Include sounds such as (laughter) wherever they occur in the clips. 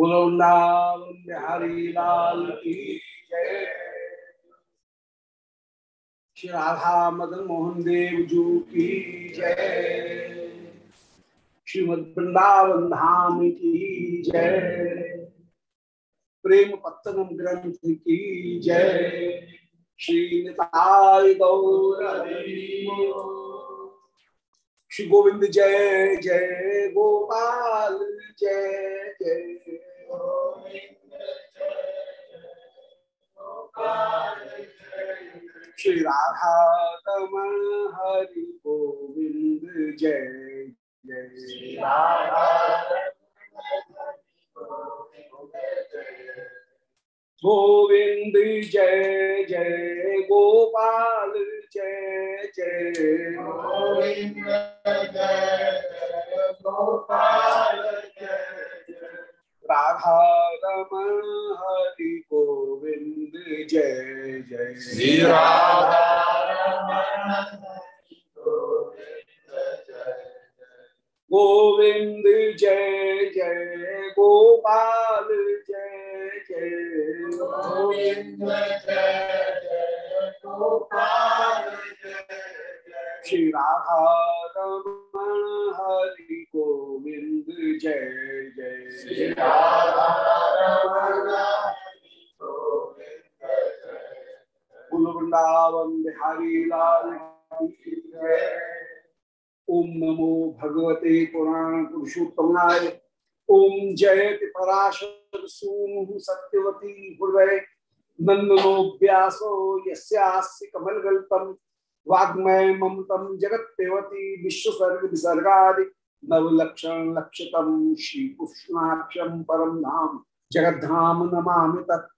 बोलो वृंदावन बिहारी लाल की जय। श्री राधा मदन मोहन देव जू की जय। श्रीमद वृंदावन धाम की जय। प्रेम पत्तनम ग्रंथ की जय। श्री निताय गौर श्री गोविंद जय जय गोपाल जय जय। श्री राधा रमण हरि गोविंद जय जय गोविंद जय जय। गोपाल जय जय गोविंद जय। गोपाल राधा रमण हरि गोविंद जय जय। श्री राधा गोविंद जय जय। गोपाल जय जय। गोविंद जय जय। गोपाल जय। श्री राधा हरि गोविंद जय। श्री जय राधा रमण कुल जय। ओम नमो भगवते पुराण पुरुषोत्तमाय। ओम जयति पराशर सूनु सत्यवती हृदय नंदनो व्यासो यस्यास्य कमलगल्पम। वाग्मय ममतम जगत्पेवती विश्वसर्ग विसर्गादि नवलक्षण लक्षतम श्री कृष्णाक्षम परम धाम जगद्धाम नमामि तत्।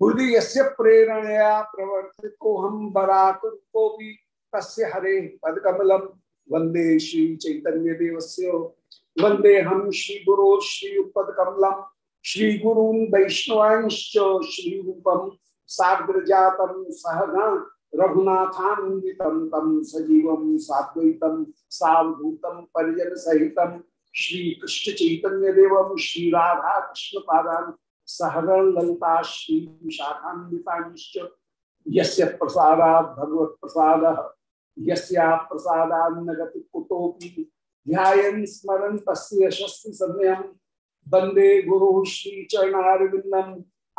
हृदय यस्य प्रेरणया प्रवर्तितो हम बराकुर्कोपि तस्य हरे पदकमलम वंदे श्री चैतन्य देवस्य वंदे हम श्री गुरो श्री पदकमलम श्री गुरुन् वैष्णवांश्च श्री रूपम साग्र जातम सहगण। रघुनाथान्वितम तम सजीवम साद्वैतम सावधूतम परिजन सहितम श्री कृष्ण चैतन्य श्री राधा कृष्ण पादान सहगण ललिता श्री विशाखान्विताश्च यस्य प्रसादात् भगवत प्रसाद यस्या प्रसादान्न गति कुतोपि ध्यायन् स्मरन् तस्य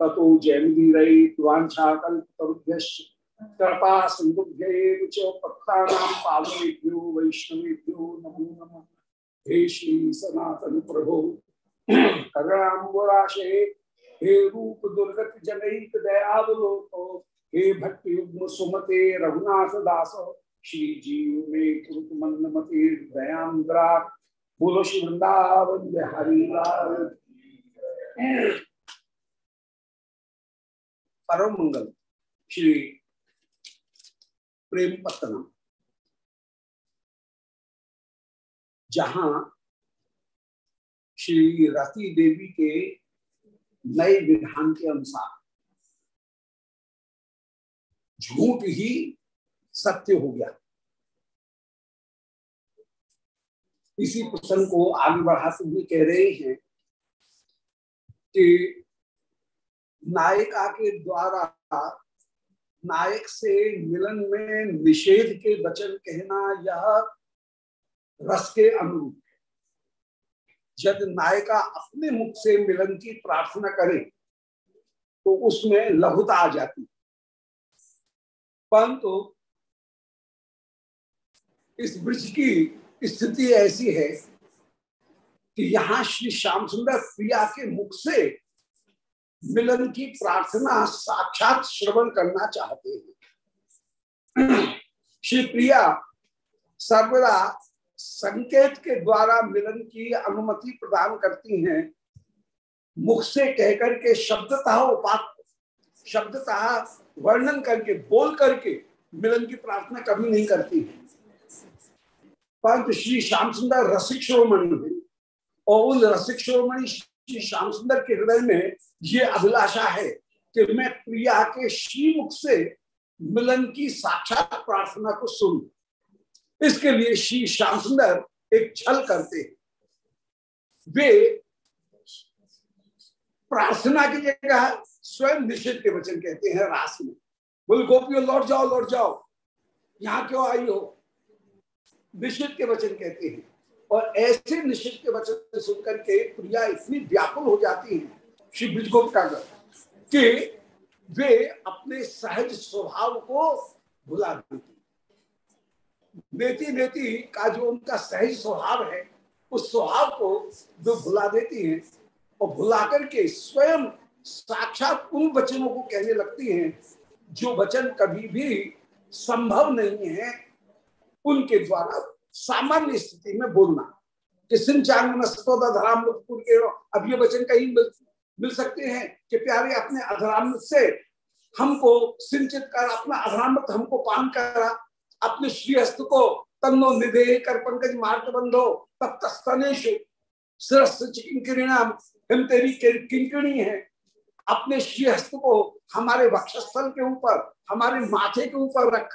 ततो जयमुदीरैर्वाञ्छाकल्पतरुभ्यश्च कृपा सिन्धुभ्यैव च पत्तानां पावनेभ्यो वैष्णवेभ्यो नमो नमः। हे श्री सनातन प्रभो करुणाम्बुराशे हे रूप दुर्गत जनैक दयावलोको, हे भक्ति सुमते रघुनाथ दास श्री जीव में कुरुत मंद मते दयांद्रा बोलो श्री वृंदावन बिहारी। परम मंगल श्री प्रेम पत्तनम जहाँ श्री रति देवी के नए विधान के अनुसार झूठ ही सत्य हो गया इसी प्रसंग को आगे बढ़ाते हुए कह रहे हैं कि नायिका के द्वारा, नायक से मिलन में निषेध के वचन कहना यह रस के अनुरूप है। जब नायिका अपने मुख से मिलन की प्रार्थना करे तो उसमें लघुता आ जाती परंतु इस ब्रिज की स्थिति ऐसी है कि यहाँ श्री श्याम सुंदर प्रिया के मुख से मिलन की प्रार्थना साक्षात श्रवण करना चाहते हैं। (clears throat) श्री प्रिया, सर्वदा संकेत के द्वारा मिलन की अनुमति प्रदान करती हैं। मुख से कहकर के शब्दतः उपात, शब्दतः वर्णन करके, बोल करके मिलन की प्रार्थना कभी नहीं करती है। परंतु श्री श्याम सुंदर रसिक शिरोमणि और उन रसिक शिरोमणि श्री श्याम सुंदर के हृदय में ये अभिलाषा है कि मैं प्रिया के श्रीमुख से मिलन की साक्षात प्रार्थना को सुन। इसके लिए श्री श्याम सुंदर एक छल करते हैं। वे प्रार्थना की जगह स्वयं निषेध के वचन कहते हैं रास में। बोल, गोपियों, लौट जाओ लौट जाओ। यहाँ क्यों आई हो? निषेध के वचन कहते हैं। और ऐसे निषेध के वचन सुनकर के प्रिया इतनी व्याकुल हो जाती है श्री ब्रिजगोपटागर कि वे अपने सहज स्वभाव को भुला देती। नेति नेति का जो उनका सहज स्वभाव है, उस स्वभाव को वे भुला देती हैं, और भुला करके स्वयं साक्षात उन वचनों को कहने लगती हैं, जो वचन कभी भी संभव नहीं है उनके द्वारा सामान्य स्थिति में बोलना। कि सिंचांग अब ये वचन कहीं मिल, सकते हैं। कि प्यारे अपने अधरामृत से हमको सिंचित कर अपना अधरामृत हमको पान करा। अपने श्रीहस्त को तन्नो निधे कर पंकज मार्ग बंधो। तब हम तेरी किंकिणी है। अपने श्रीहस्त को हमारे वक्षस्थल के ऊपर हमारे माथे के ऊपर रख।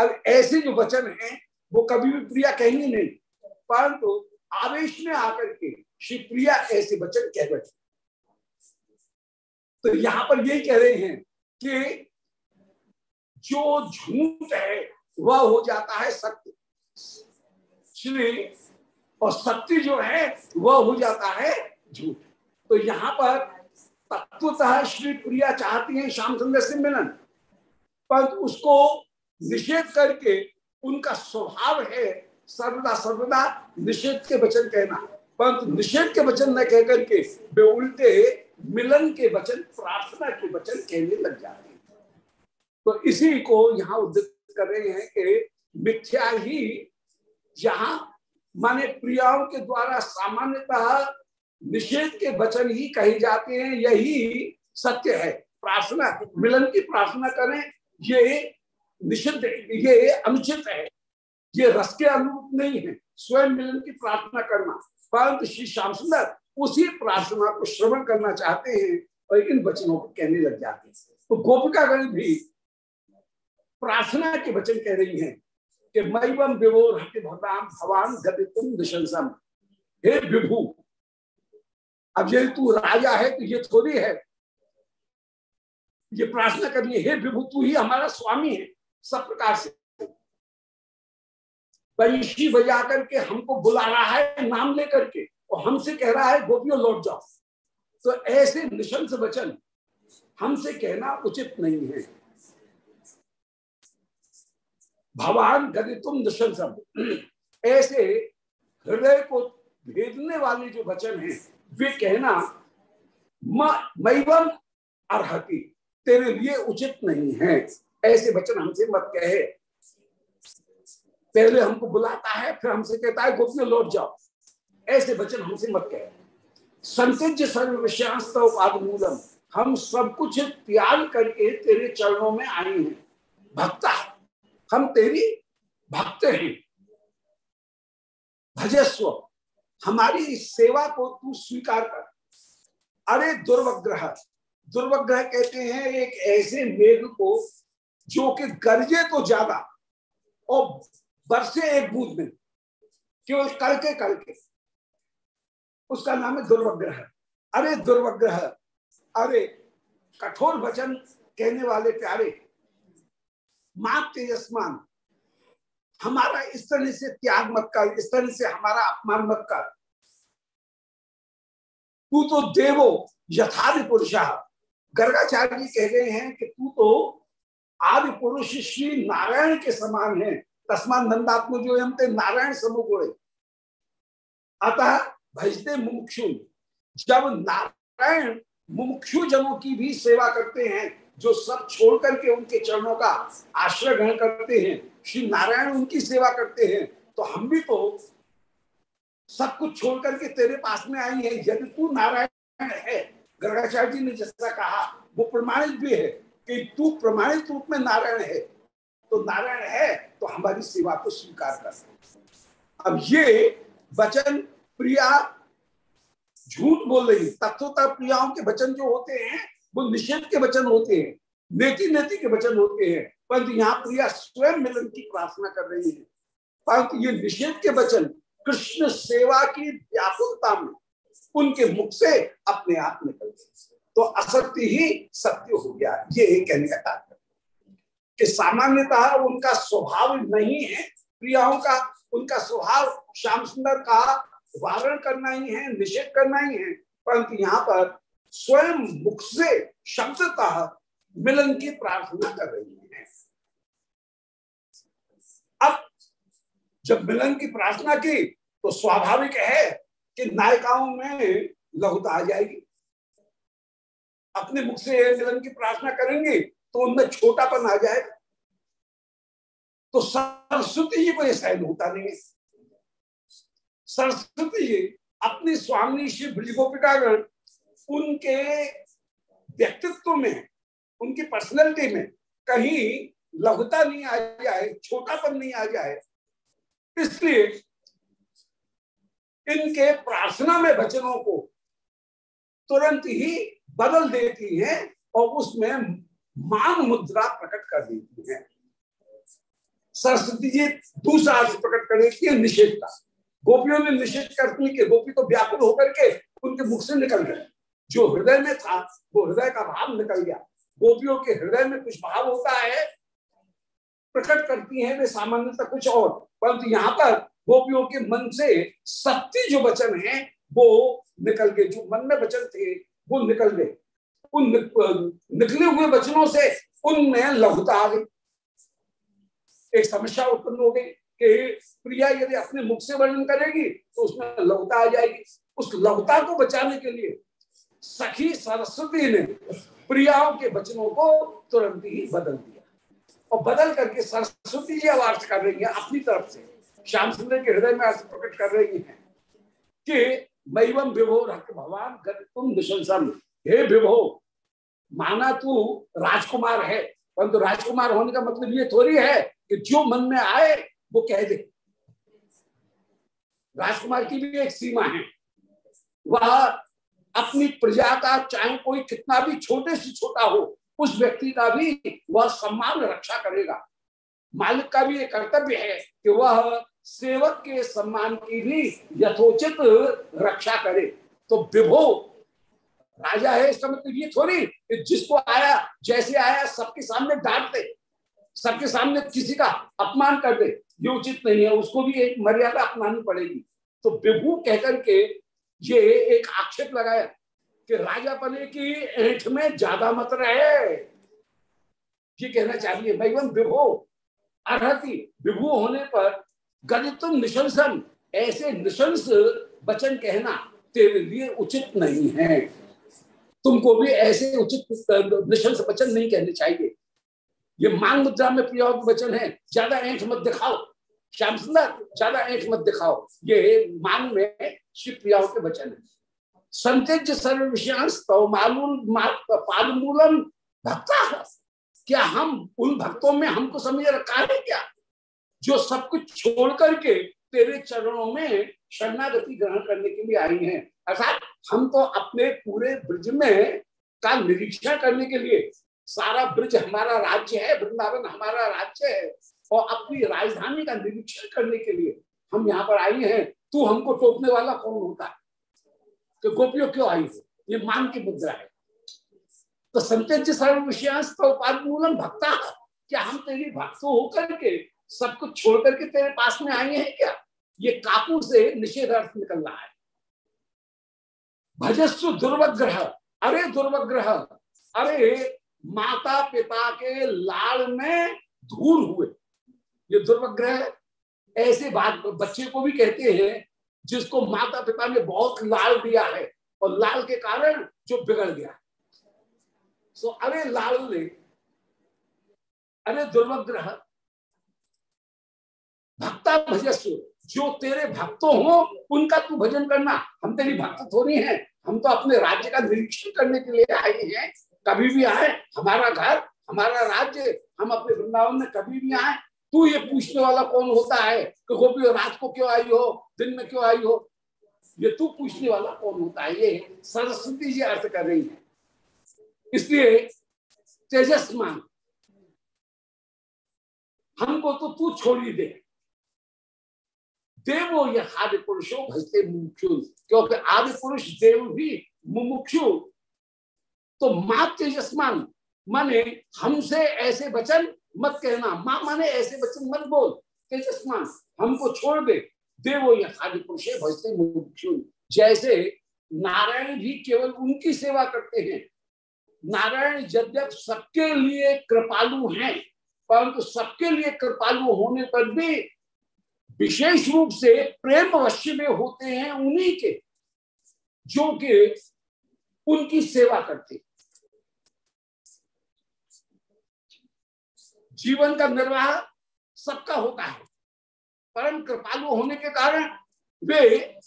अब ऐसे जो वचन है वो कभी भी प्रिया कहेंगे नहीं। परंतु तो आवेश में आकर के श्री प्रिया ऐसे वचन कह बैठे। तो यहाँ पर यही कह रहे हैं कि जो झूठ है, वह हो जाता है सत्य। श्री और सत्य जो है, वह हो जाता है झूठ। तो यहाँ पर तत्वतः श्री प्रिया चाहती हैं श्याम सुंदर से मिलन पर उसको निषेध करके उनका स्वभाव है सर्वदा सर्वदा निषेध के वचन कहना। परंतु निषेध के वचन न कह करके वे उल्टे मिलन के वचन, प्रार्थना के वचन कहने लग जाते हैं। तो इसी को यहाँ उद्धत कर रहे हैं कि मिथ्या ही जहाँ, माने प्रियाओं के द्वारा सामान्यतः निषेध के वचन ही कहे जाते हैं, यही सत्य है। प्रार्थना, मिलन की प्रार्थना करें, ये निषिद्ध, ये अनुचित है। ये रस के अनुरूप नहीं है। स्वयं मिलन की प्रार्थना करना। परंतु श्री श्याम सुंदर उसी प्रार्थना को श्रवण करना चाहते हैं और इन वचनों को कहने लग जाते हैं। तो गोपिकागण भी प्रार्थना के वचन कह रही हैं कि मैवम विभोर हटे भगवान भगवान गति तुम निशंसम। हे विभू, अब ये तू राजा है तो ये थोड़ी है। ये प्रार्थना करनी हे विभु, तू ही हमारा स्वामी है। सब प्रकार से। बजा करके हमको बुला रहा है नाम लेकर के। और हमसे कह रहा है, गोपियों, लौट जाओ। तो ऐसे निशंस वचन हमसे कहना उचित नहीं है। भगवान गति तुम निशंसम ऐसे हृदय को भेदने वाले जो वचन है, वे कहना मैवम अर्ति तेरे लिए उचित नहीं है। ऐसे वचन हमसे मत कहे। पहले हमको बुलाता है, फिर हमसे कहता है, गोपियों, लौट जाओ। ऐसे वचन हमसे मत कहे। संतिज सर्व विषयांस्तव हम सब कुछ त्याग करके तेरे चरणों में आए हैं। भक्ता, हम तेरी भक्त हैं। भजस्व, हमारी सेवा को तू स्वीकार कर। अरे दुर्वग्रह दुर्वग्रह कहते हैं, एक ऐसे मेघ को जो कि गर्जे तो ज़्यादा और बरसे एक बूंद में, केवल कड़के कड़के उसका नाम है दुर्वग्रह अरे दुर्वग्रह अरे कठोर वचन कहने वाले प्यारे माँ तेजस्मान, हमारा इस तरह से त्याग मत कर, इस तरह से हमारा अपमान मत कर। तू तो देवो, यथादि पुरुष। गर्गाचार्य जी कह रहे हैं कि तू तो आदि पुरुष श्री नारायण के समान है। तस्मान नंदात्म जो हम नारायण समूह अतः भजते मुमुक्षु। जब नारायण मुमुक्षु जनों की भी सेवा करते हैं, जो सब छोड़ करके उनके चरणों का आश्रय ग्रहण करते हैं, श्री नारायण उनकी सेवा करते हैं तो हम भी तो सब कुछ छोड़ करके तेरे पास में आई है, यदि तू नारायण है। गर्गाचार्य जी ने जैसा कहा, वो प्रमाणित भी है कि तू प्रमाणित रूप में नारायण है। तो नारायण है तो हमारी सेवा को स्वीकार कर। अब ये वचन प्रिया, झूठ बोल रही तत्वता प्रियाओं के वचन जो होते हैं, वो निषेध के वचन होते हैं नेति नेति के वचन होते हैं, परंतु यहाँ प्रिया स्वयं मिलन की प्रार्थना कर रही है। परंतु ये निषेध के वचन कृष्ण सेवा की व्याकुलता में उनके मुख से अपने आप निकल गए। तो असत्य ही सत्य हो गया, ये कहने का तात्पर्य कि सामान्यतः उनका स्वभाव नहीं है, प्रियाओं का, उनका स्वभाव श्याम सुंदर का वारण करना ही है, निषेध करना ही है। परंतु यहाँ पर स्वयं मुख से शब्दतः मिलन की प्रार्थना कर रही है। अब जब मिलन की प्रार्थना की तो स्वाभाविक है कि नायिकाओं में लघुता आ जाएगी। अपने मुख से मिलन की प्रार्थना करेंगे तो उनमें छोटापन आ जाएगा। तो सरस्वती जी को यह सहन होता नहीं है। सरस्वती जी अपनी स्वामी श्री ब्रज गोपिकागण उनके व्यक्तित्व में, उनकी पर्सनैलिटी में कहीं लघुता नहीं आ जाए, छोटापन नहीं आ जाए। इसलिए इनके प्रार्थना में वचनों को तुरंत ही बदल देती हैं और उसमें मान मुद्रा प्रकट कर देती हैं। सरस्वती जी दूसरा प्रकट कर देती है निषेध का गोपियों ने निषेध करती कि गोपी तो व्याकुल होकर के उनके मुख से निकल गए। जो हृदय में था, वो हृदय का भाव निकल गया। गोपियों के हृदय में कुछ भाव होता है, प्रकट करती हैं वे सामान्यतः कुछ और। परंतु यहाँ पर गोपियों के मन से सत्य जो वचन है, वो निकल गए। जो मन में वचन थे, वो निकल गए। उन निकले हुए वचनों से उनमें लघुता आ गई। एक समस्या उत्पन्न हो गई। कि प्रिया, यदि अपने मुख से वर्णन करेगी तो उसमें लघुता आ जाएगी। उस लघुता को बचाने के लिए सखी सरस्वती ने प्रियाओं के वचनों को तुरंत ही बदल दिया। और बदल करके सरस्वती जी अर्थ कर रही है अपनी तरफ़ से। श्याम सुंदर के हृदय में अर्थ प्रकट कर रही है कि मैवम विभो रक्त भगवान तुम निशंसन। हे विभो, माना तू राजकुमार है, परंतु राजकुमार होने का मतलब ये थोड़ी है कि जो मन में आए वो कह दे। राजकुमार की भी एक सीमा है। वह अपनी प्रजा का, चाहे कोई कितना भी छोटे से छोटा हो, उस व्यक्ति का भी वह सम्मान रक्षा करेगा। मालिक का भी एक कर्तव्य है कि वह सेवक के सम्मान की भी यथोचित रक्षा करे। तो विभो, राजा है इसका मतलब ये थोड़ी कि जिसको आया, जैसे आया, सबके सामने डांट दे सबके सामने किसी का अपमान कर दे। ये उचित नहीं है, उसको भी एक मर्यादा अपनानी पड़ेगी। तो विभू कहकर के ये एक आक्षेप लगाया कि राजा बने की ऐठ में ज़्यादा मत रहे। ये कहना चाहिए भगवान विभो अर्ति विभू होने पर गणितम निशंसन, ऐसे निशंस वचन कहना तेरे लिए उचित नहीं है। तुमको भी ऐसे उचित, निशंस वचन नहीं कहने चाहिए। ये मांग मुद्रा में प्रिय वचन है। ज़्यादा ऐठ मत दिखाओ। श्याम सुंदर ज़्यादा ऐठ मत दिखाओ। ये मांग में श्री प्रियाओं के वचन है। संत्यज सर्व विषयांश पालमूलम भक्ता क्या हम उन भक्तों में हमको समझ रखा है क्या? जो सब कुछ छोड़ करके तेरे चरणों में शरणागति ग्रहण करने के लिए आई हैं। अर्थात हम तो अपने पूरे ब्रज में का निरीक्षण करने के लिए सारा ब्रज हमारा राज्य है, वृंदावन हमारा राज्य है। और अपनी राजधानी का निरीक्षण करने के लिए हम यहाँ पर आई हैं, तू हमको टोकने वाला कौन होता है? तो गोपियों क्यों आई हो? ये मान की मुद्रा है। तो संत्यज सर्व तो मूलम भक्ता। क्या हम तेरी भक्त होकर के सब कुछ छोड़ करके तेरे पास में आए हैं क्या? ये काकू से निषेधार्थ निकल रहा है। भजस्व दुर्वग्रह। अरे दुर्वग्रह। अरे माता पिता के लाल में धूल हुए। ये दुर्वग्रह ऐसे बात बच्चे को भी कहते हैं, जिसको माता पिता ने बहुत लाल दिया है, और लाल के कारण जो बिगड़ गया। सो अरे लाल ने, अरे दुर्वग्रह भक्ता भजस्व, जो तेरे भक्तों हो, उनका तू भजन करना। हम तेरी भक्त थोड़ी है। हम तो अपने राज्य का निरीक्षण करने के लिए आए हैं। कभी भी आए, हमारा घर, हमारा राज्य, हम अपने वृंदावन में कभी भी आए, तू ये पूछने वाला कौन होता है कि गोपी रात को क्यों आई हो, दिन में क्यों आई हो? ये तू पूछने वाला कौन होता है? ये सरस्वती जी अर्थ कर रही है। इसलिए तेजस्मान हमको तो तू छोड़ ही दे। देवो ये आदि पुरुषो, भजते मुमुक्षु। क्योंकि आदि पुरुष देव भी मुमुक्षु। तो माँ तेजस्मान माने हमसे ऐसे वचन मत कहना। माँ माने ऐसे वचन मत बोल। तेजस्मान हमको छोड़ दे। देवो ये आदि पुरुष, भजते जैसे नारायण भी केवल उनकी सेवा करते हैं। नारायण यद्यप सबके लिए कृपालु हैं, परंतु सबके लिए कृपालु होने पर भी विशेष रूप से प्रेम अवश्य में होते हैं उन्हीं के, जो कि उनकी सेवा करते जीवन का निर्वाह सबका होता है। परम कृपालु होने के कारण वे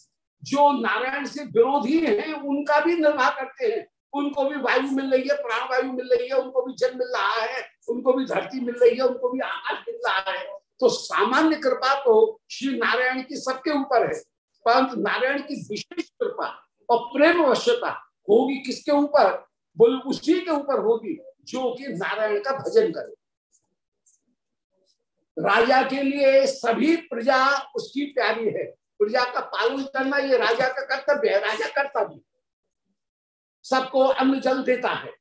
जो नारायण से विरोधी हैं, उनका भी निर्वाह करते हैं। उनको भी वायु मिल रही है प्राण वायु मिल रही है, उनको भी जल मिल रहा है, उनको भी धरती मिल रही है, उनको भी आकाश मिल रहा है। तो सामान्य कृपा तो श्री नारायण की सबके ऊपर है। परंतु नारायण की विशेष कृपा और प्रेम अवश्यता होगी किसके ऊपर? बोल उसी के ऊपर होगी, जो कि नारायण का भजन करे। राजा के लिए सभी प्रजा उसकी प्यारी है। प्रजा का पालन करना ये राजा का कर्तव्य है, राजा करता भी सबको अन्न जल देता है।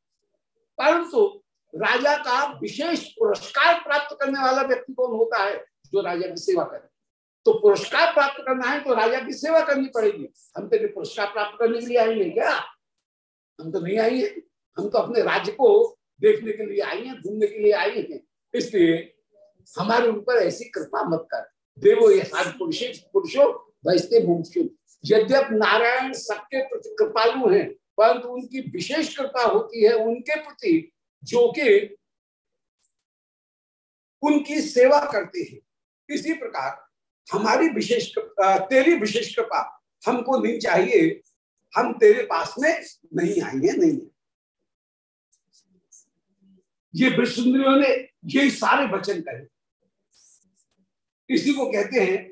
परंतु राजा का विशेष पुरस्कार प्राप्त करने वाला व्यक्ति कौन होता है? जो राजा की सेवा करे। तो पुरस्कार प्राप्त करना है तो राजा की सेवा करनी पड़ेगी। हम तो पुरस्कार प्राप्त करने के लिए आए हैं क्या? हम तो नहीं आई है। हम तो अपने राज्य को देखने के लिए आई हैं, घूमने के लिए आई हैं। इसलिए हमारे ऊपर ऐसी कृपा मत कर। देवो, ये पुरुष पुरुषो वैसे यद्यप नारायण सबके प्रति कृपालु हैं, परंतु उनकी विशेष कृपा होती है उनके प्रति, जो कि उनकी सेवा करते हैं, इसी प्रकार हमारी विशेष तेरी विशेष कृपा हमको नहीं चाहिए। हम तेरे पास में नहीं आएँगे, नहीं ये विष्णुंद्रियों ने ये सारे वचन कहे। इसी को कहते हैं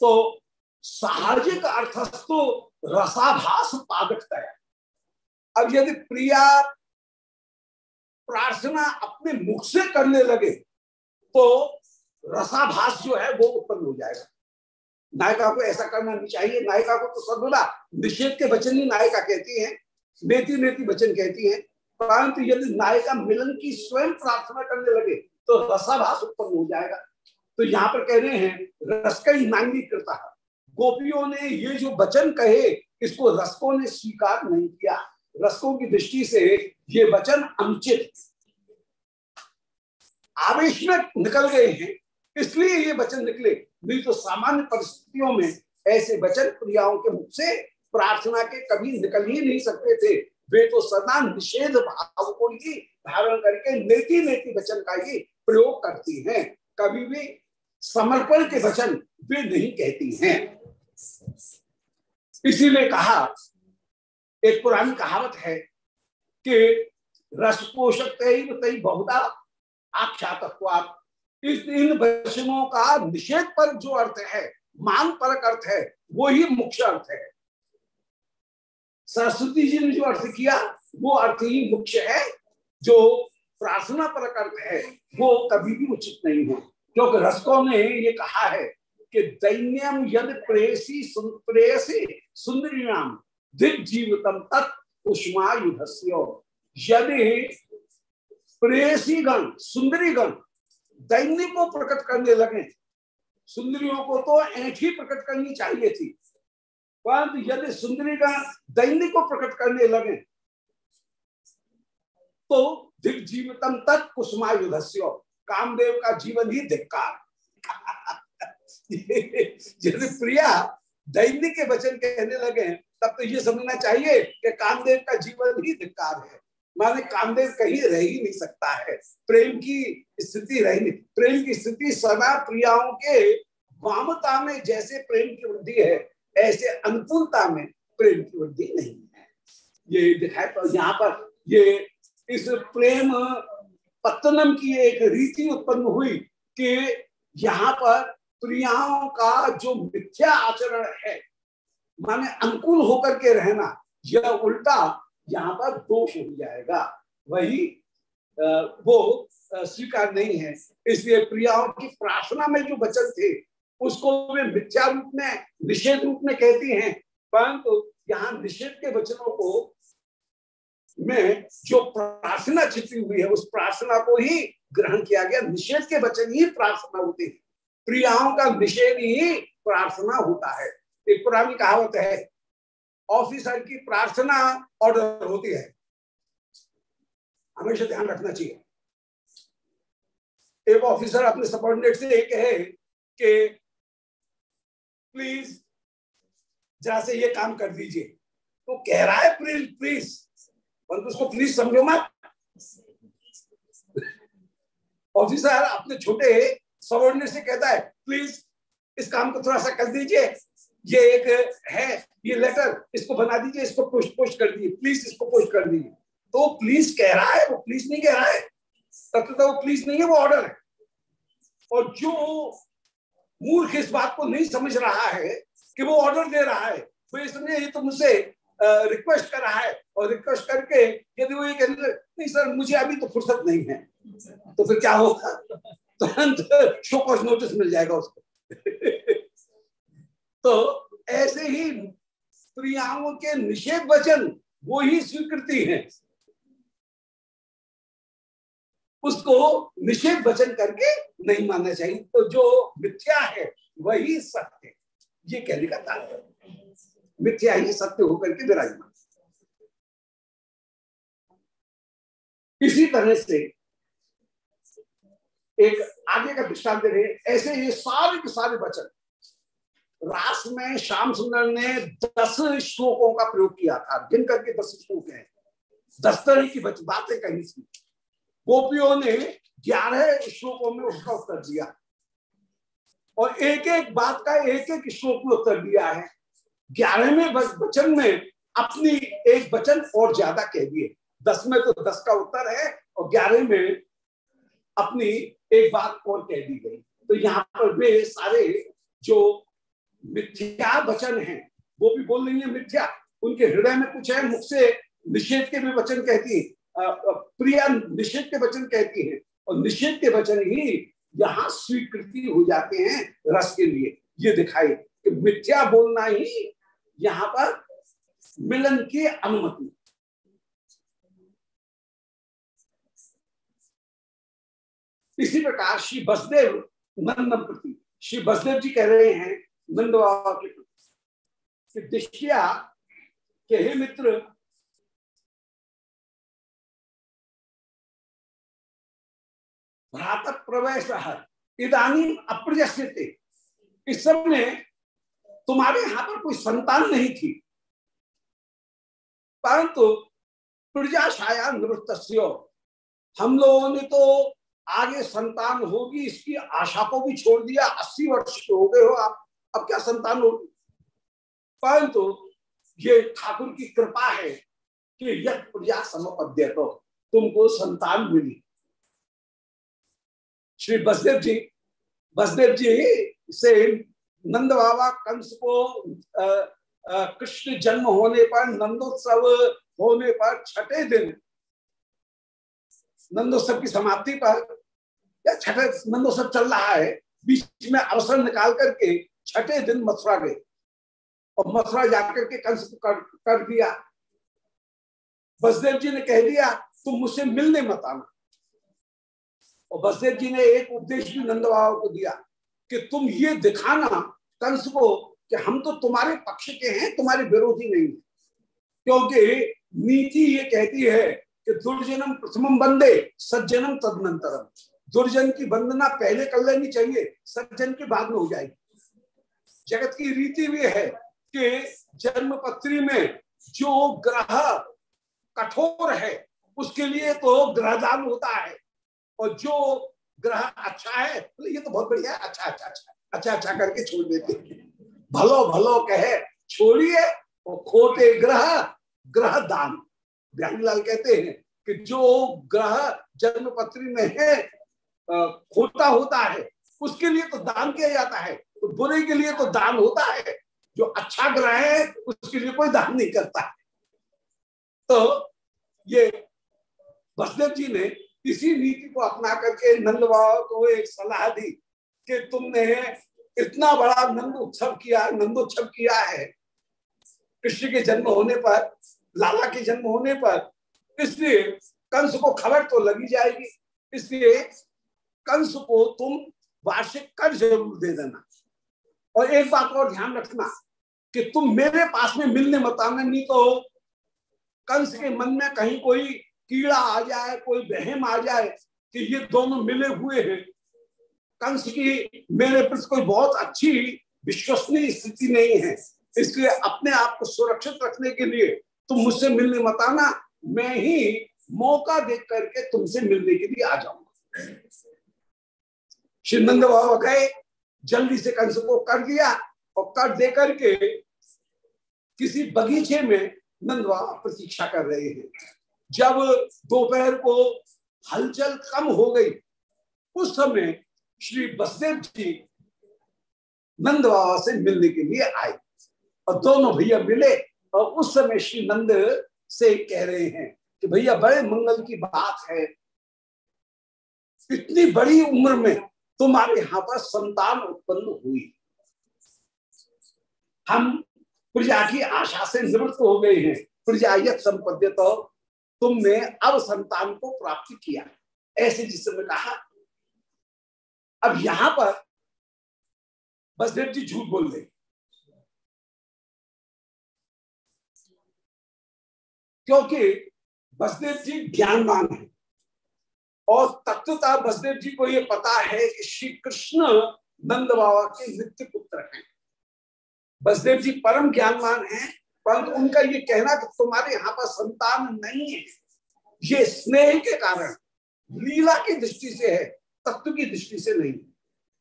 तो साहजिक अर्थस्थो रसाभास पादकता है। अब यदि प्रिया प्रार्थना अपने मुख से करने लगे तो रसाभास जो है वो उत्पन्न हो जाएगा। नायिका को ऐसा करना नहीं चाहिए। नायिका को तो सर्वदा निषेध के वचन ही नायिका कहती है, नेति नेति वचन कहती है। परंतु यदि नायिका मिलन की स्वयं प्रार्थना करने लगे तो रसाभास उत्पन्न हो जाएगा। तो यहाँ पर कह रहे हैं, रस का ही नांगी करता गोपियों ने ये जो वचन कहे, इसको रसकों ने स्वीकार नहीं किया। रसकों की दृष्टि से ये वचन अनुचित। आवेश में निकल गए हैं, इसलिए ये वचन निकले। नहीं तो सामान्य परिस्थितियों में ऐसे वचन प्रियाओं के मुख से प्रार्थना के कभी निकल ही नहीं सकते थे। वे तो सदा निषेध भाव को ही धारण करके नेति नेति वचन का ही प्रयोग करती हैं। कभी भी समर्पण के वचन वे नहीं कहती हैं। इसीलिए कहा, एक पुरानी कहावत है कि रस पोषक तई बहुधा आख्यात इस इन वचनों का निषेध पर जो अर्थ है, मान परक अर्थ है, वो ही मुख्य अर्थ है। सरस्वती जी ने जो अर्थ किया, वो अर्थ ही मुख्य है। जो प्रार्थना परक अर्थ है, वो कभी भी उचित नहीं है। क्योंकि रसकों ने ये कहा है कि दैन्यम यद प्रेसी प्रेसी सुंदरी नाम दिग्जीवितम तत्षमायुधस्य यदि प्रेसी गण सुंदरी गण दैन्य को प्रकट करने लगे सुंदरियों को तो ऐठ प्रकट करनी चाहिए थी। परंतु यदि सुंदरी गण दैन्य को प्रकट करने लगे तो दिग्जीवितम तत् कुसुमायुधस्य कामदेव का जीवन ही धिक्कार। यदि प्रिया दैन्य के वचन कहने लगे तब तो ये समझना चाहिए कि कामदेव का जीवन ही धिक्कार है। माने कामदेव कहीं रह ही नहीं सकता है। प्रेम की स्थिति रह नहीं, प्रेम की स्थिति सदा प्रियाओं के वामता में जैसे प्रेम की वृद्धि है, ऐसे अनुकूलता में प्रेम की वृद्धि नहीं है। ये दिखाई पर यहाँ पर ये इस प्रेम पत्तनम की एक रीति उत्पन्न हुई कि यहाँ पर प्रियाओं का जो मिथ्या आचरण है, माने अनुकूल होकर के रहना, यह उल्टा यहाँ पर दोष हो जाएगा। वही वो स्वीकार नहीं है। इसलिए प्रियाओं की प्रार्थना में जो वचन थे, उसको वे मिथ्या रूप में, निषेध रूप में कहती हैं, परंतु यहाँ निषेध के वचनों को में जो प्रार्थना छिपी हुई है, उस प्रार्थना को ही ग्रहण किया गया। निषेध के वचन ही प्रार्थना होती है। प्रियाओं का निषेध ही प्रार्थना होता है। एक पुरानी कहावत है, ऑफिसर की प्रार्थना ऑर्डर होती है। हमेशा ध्यान रखना चाहिए। एक ऑफिसर अपने सबॉर्डिनेट से एक है कि प्लीज़ जरा से ये काम कर दीजिए। तो कह रहा है प्लीज़ प्लीज़ परंतु उसको प्लीज़ समझो मत। ऑफिसर अपने छोटे सबॉर्डिनेट से कहता है प्लीज़ इस काम को थोड़ा सा कर दीजिए। ये एक है, ये लेटर इसको बना दीजिए, इसको पोस्ट पोस्ट कर दीजिए। प्लीज़ इसको पोस्ट कर दीजिए। तो प्लीज़ कह रहा है, वो प्लीज़ नहीं कह रहा है। तब तो वो प्लीज़ नहीं है, वो ऑर्डर है। और जो मूर्ख इस बात को नहीं समझ रहा है कि वो ऑर्डर दे रहा है तो ये ये तो मुझसे रिक्वेस्ट कर है और रिक्वेस्ट करके यदि वो ये कह नहीं सर, मुझे अभी तो फुर्सत नहीं है। तो फिर क्या होगा? तुरंत नोटिस मिल जाएगा उसको। (laughs) तो ऐसे ही प्रियाओं के निषेध वचन, वो ही स्वीकृति है। उसको निषेध वचन करके नहीं मानना चाहिए। तो जो मिथ्या है, वही सत्य ये कहने का तात्पर्य। मिथ्या ही सत्य होकर के विराजमान। इसी तरह से एक आगे का दृष्टांत दे रहे ऐसे ये सारे के सारे वचन। रास में श्याम सुंदर ने दस श्लोकों का प्रयोग किया था। गिन करके दस श्लोक हैं। दस तरह की बातें कही थी। गोपियों ने ग्यारह श्लोकों में उसका उत्तर दिया। और एक एक बात का एक एक श्लोक में उत्तर दिया है। ग्यारहवें वचन में अपनी एक वचन और ज़्यादा कह दिए। दस में तो दस का उत्तर है और ग्यारह में अपनी एक बात और कह दी गई। तो यहाँ पर वे सारे जो मिथ्या वचन हैं, वो भी बोल रही है मिथ्या। उनके हृदय में कुछ है, मुख से निषेध के भी वचन कहती है। प्रिया निषेध के वचन कहती है। और निषेध के वचन ही यहाँ स्वीकृति हो जाते हैं रस के लिए। ये दिखाई कि मिथ्या बोलना ही यहाँ पर मिलन की अनुमति। इसी प्रकार श्री बसदेव नंदम प्रति, श्री बसदेव जी कह रहे हैं नंद बाबा के प्रति दृष्टिया, के हे मित्र भ्रात प्रवेश इधानी अप्रजस्यते इस समय तुम्हारे यहाँ पर कोई संतान नहीं थी। परंतु प्रजाशाया निवृत्त हम लोगों ने तो आगे संतान होगी, इसकी आशा को भी छोड़ दिया। अस्सी वर्ष हो गए हो आप, अब क्या संतान होगी? परंतु ये ठाकुर की कृपा है कि यह प्रजा समपद्य तो तुमको संतान मिली। श्री बसदेव जी बसदेव जी से नंद बाबा कंस को कृष्ण जन्म होने पर नंदोत्सव होने पर छठे दिन नंदोत्सव की समाप्ति पर या छठे नंदोत्सव चल रहा है बीच में अवसर निकाल करके छठे दिन मथुरा गए। और मथुरा जाकर के कंस को कर, कर दिया। बसदेव जी ने कह दिया तुम मुझसे मिलने मत आना। और बसदेव जी ने एक उपदेश भी नंद बाबा को दिया। कि तुम ये दिखाना कंस को कि हम तो तुम्हारे पक्ष के हैं, तुम्हारे विरोधी नहीं है। क्योंकि नीति ये कहती है कि दुर्जनम प्रथम बंदे सज्जनम तदनंतरम। दुर्जन की वंदना पहले कर लेनी चाहिए, सज्जन के बाद में हो जाएगी। जगत की रीति भी है कि जन्म पत्री में जो ग्रह कठोर है, उसके लिए तो ग्रहदान होता है। और जो ग्रह अच्छा है तो ये तो बहुत बढ़िया है अच्छा अच्छा अच्छा अच्छा अच्छा करके छोड़ देते भलो भलो कहे, छोड़िए और खोटे ग्रह ग्रह दान। बिहारीलाल कहते हैं कि जो ग्रह जन्म पत्री में है खोटा होता है, उसके लिए तो दान किया जाता है तो बुरे के लिए तो दान होता है, जो अच्छा ग्रह है, उसके लिए कोई दान नहीं करता है। तो ये बसदेव जी ने इसी नीति को अपना करके नंद बाबा को एक सलाह दी कि तुमने इतना बड़ा नंद उत्सव किया, नंदोत्सव किया है। कृष्ण के जन्म होने पर, लाला के जन्म होने पर, इसलिए कंस को खबर तो लगी जाएगी। इसलिए कंस को तुम वार्षिक कर ज़रूर दे देना। और एक बात और ध्यान रखना कि तुम मेरे पास में मिलने मत आना, नहीं तो कंस के मन में कहीं कोई कीड़ा आ जाए, कोई बहम आ जाए कि ये दोनों मिले हुए हैं। कंस की मेरे प्रति कोई बहुत अच्छी विश्वसनीय स्थिति नहीं है। इसलिए अपने आप को सुरक्षित रखने के लिए तुम मुझसे मिलने मत आना। मैं ही मौका देख करके तुमसे मिलने के लिए आ जाऊँगा। श्री नंद बाबा गए, जल्दी से कंस को कर दिया और कर दे करके किसी बगीचे में नंद बाबा प्रतीक्षा कर रहे हैं। जब दोपहर को हलचल कम हो गई, उस समय श्री बसदेव जी नंद बाबा से मिलने के लिए आए और दोनों भैया मिले और उस समय श्री नंद से कह रहे हैं कि भैया बड़े मंगल की बात है। इतनी बड़ी उम्र में तुम्हारे यहाँ पर संतान उत्पन्न हुई। हम प्रजा की आशा से निवृत्त हो गए हैं। प्रजा यथ संपद्य तो तुमने अब संतान को प्राप्त किया। ऐसे जिस समय कहा, अब यहाँ पर बसदेव जी झूठ बोल रहे। क्योंकि बसदेव जी ज्ञानवान है। और तत्वता बसदेव जी को यह पता है कि श्री कृष्ण नंद बाबा के नित्य पुत्र हैं। बसदेव जी परम ज्ञानवान हैं। परंतु उनका ये कहना कि तुम्हारे यहाँ पर संतान नहीं है। ये स्नेह के कारण लीला की दृष्टि से है, तत्व की दृष्टि से नहीं।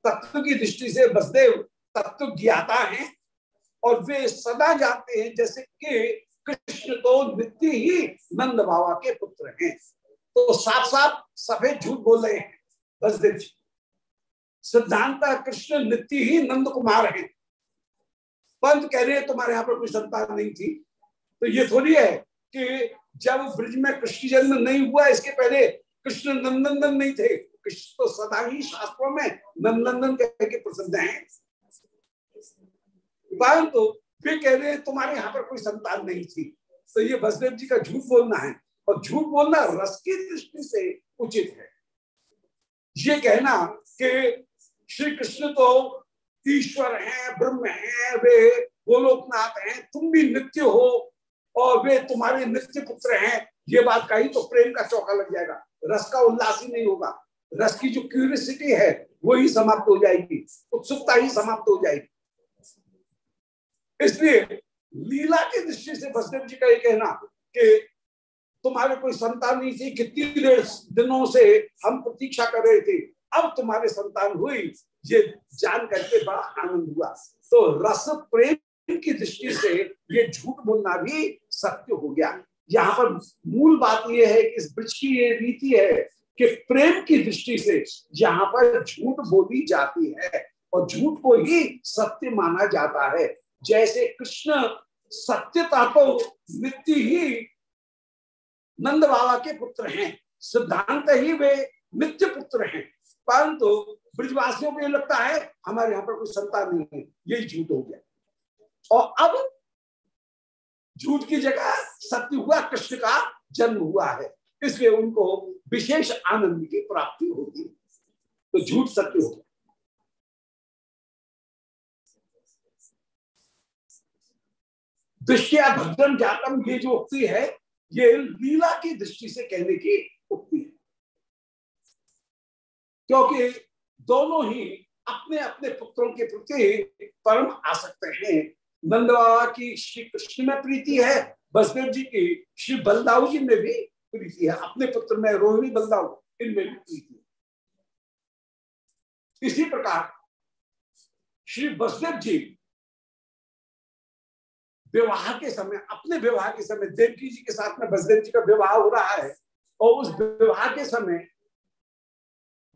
तत्व की दृष्टि से बसदेव तत्व ज्ञाता है और वे सदा जानते हैं, जैसे कि कृष्ण तो नित्य ही नंद बाबा के पुत्र हैं। तो साफ़ साफ़ सफ़ेद झूठ बोल रहे हैं बसदेव जी। सिद्धांत कृष्ण नित्य ही नंद कुमार है। पंत कह रहे हैं, तुम्हारे यहाँ पर कोई संतान नहीं थी। तो ये थोड़ी है कि जब ब्रिज में कृष्ण जन्म नहीं हुआ, इसके पहले कृष्ण नंदन नहीं थे। कृष्ण तो सदा ही शास्त्रों में नंदन कह के प्रसिद्ध है। परंतु तो वे कह रहे हैं, तुम्हारे यहाँ पर कोई संतान नहीं थी। तो ये बसदेव जी का झूठ बोलना है। और झूठ बोलना रस की दृष्टि से उचित है। ये कहना कि श्री कृष्ण तो ईश्वर हैं, ब्रह्म हैं, वे गोलोकनाथ हैं, तुम भी नित्य हो और वे तुम्हारे नित्य पुत्र हैं। ये बात कही तो प्रेम का चौका लग जाएगा। रस का उल्लास ही नहीं होगा। रस की जो क्यूरियसिटी है, वो ही समाप्त हो जाएगी। उत्सुकता ही समाप्त हो जाएगी। इसलिए लीला की दृष्टि से बसदेव जी का ये कहना कि तुम्हारे कोई संतान नहीं थी, कितनी दिनों से हम प्रतीक्षा कर रहे थे। अब तुम्हारे संतान हुई ये जान करके बड़ा आनंद हुआ। तो रस प्रेम की दृष्टि से ये झूठ बोलना भी सत्य हो गया। यहाँ पर मूल बात यह है कि इस वृक्ष की ये रीति है कि प्रेम की दृष्टि से यहाँ पर झूठ बोली जाती है और झूठ को ही सत्य माना जाता है। जैसे कृष्ण सत्यता तो नित्य ही नंद बाबा के पुत्र हैं। सिद्धांत ही वे नित्य पुत्र हैं। परंतु ब्रिजवासियों को ये लगता है, हमारे यहाँ पर कोई संतान नहीं है यही झूठ हो गया। और अब झूठ की जगह सत्य हुआ, कृष्ण का जन्म हुआ है, इसलिए उनको विशेष आनंद की प्राप्ति होगी। तो झूठ सत्य हो गया। दृष्टिया भद्रम जातम, ये जो उक्ति है, ये लीला की दृष्टि से कहने की उक्ति है। क्योंकि दोनों ही अपने अपने पुत्रों के प्रति परम आसक्त हैं। नंद बाबा की श्री कृष्ण में प्रीति है बसदेव जी की श्री बलदाऊ जी में भी प्रीति है। अपने पुत्र में रोहिणी बलदाऊ, इनमें भी प्रीति है। इसी प्रकार श्री बसदेव जी विवाह के समय, अपने विवाह के समय देवकी जी के साथ में बसदेव जी का विवाह हो रहा है और उस विवाह के समय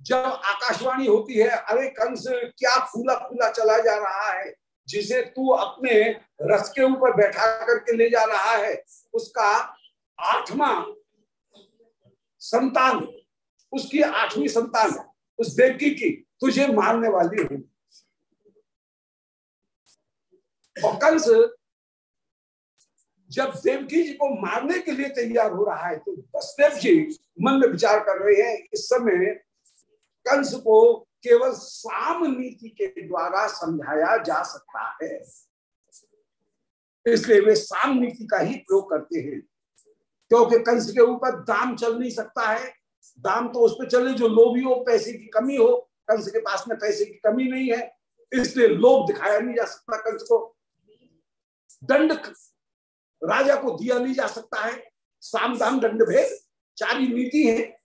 जब आकाशवाणी होती है, अरे कंस, क्या फूला फूला चला जा रहा है? जिसे तू अपने रथ के ऊपर बैठा करके ले जा रहा है, उसका आठवां संतान, उसकी आठवीं संतान, उस देवकी की तुझे मारने वाली हूँ और कंस, जब देवकी जी को मारने के लिए तैयार हो रहा है तो बसदेव जी मन में विचार कर रहे हैं, इस समय कंस को केवल साम नीति के द्वारा समझाया जा सकता है। इसलिए वे साम नीति का ही प्रयोग करते हैं। क्योंकि कंस के ऊपर दाम चल नहीं सकता है। दाम तो उस पर चले, जो लोभी हो, पैसे की कमी हो, कंस के पास में पैसे की कमी नहीं है। इसलिए लोभ दिखाया नहीं जा सकता कंस को। दंड राजा को दिया नहीं जा सकता है। साम दाम दंड भेद चारी नीति है।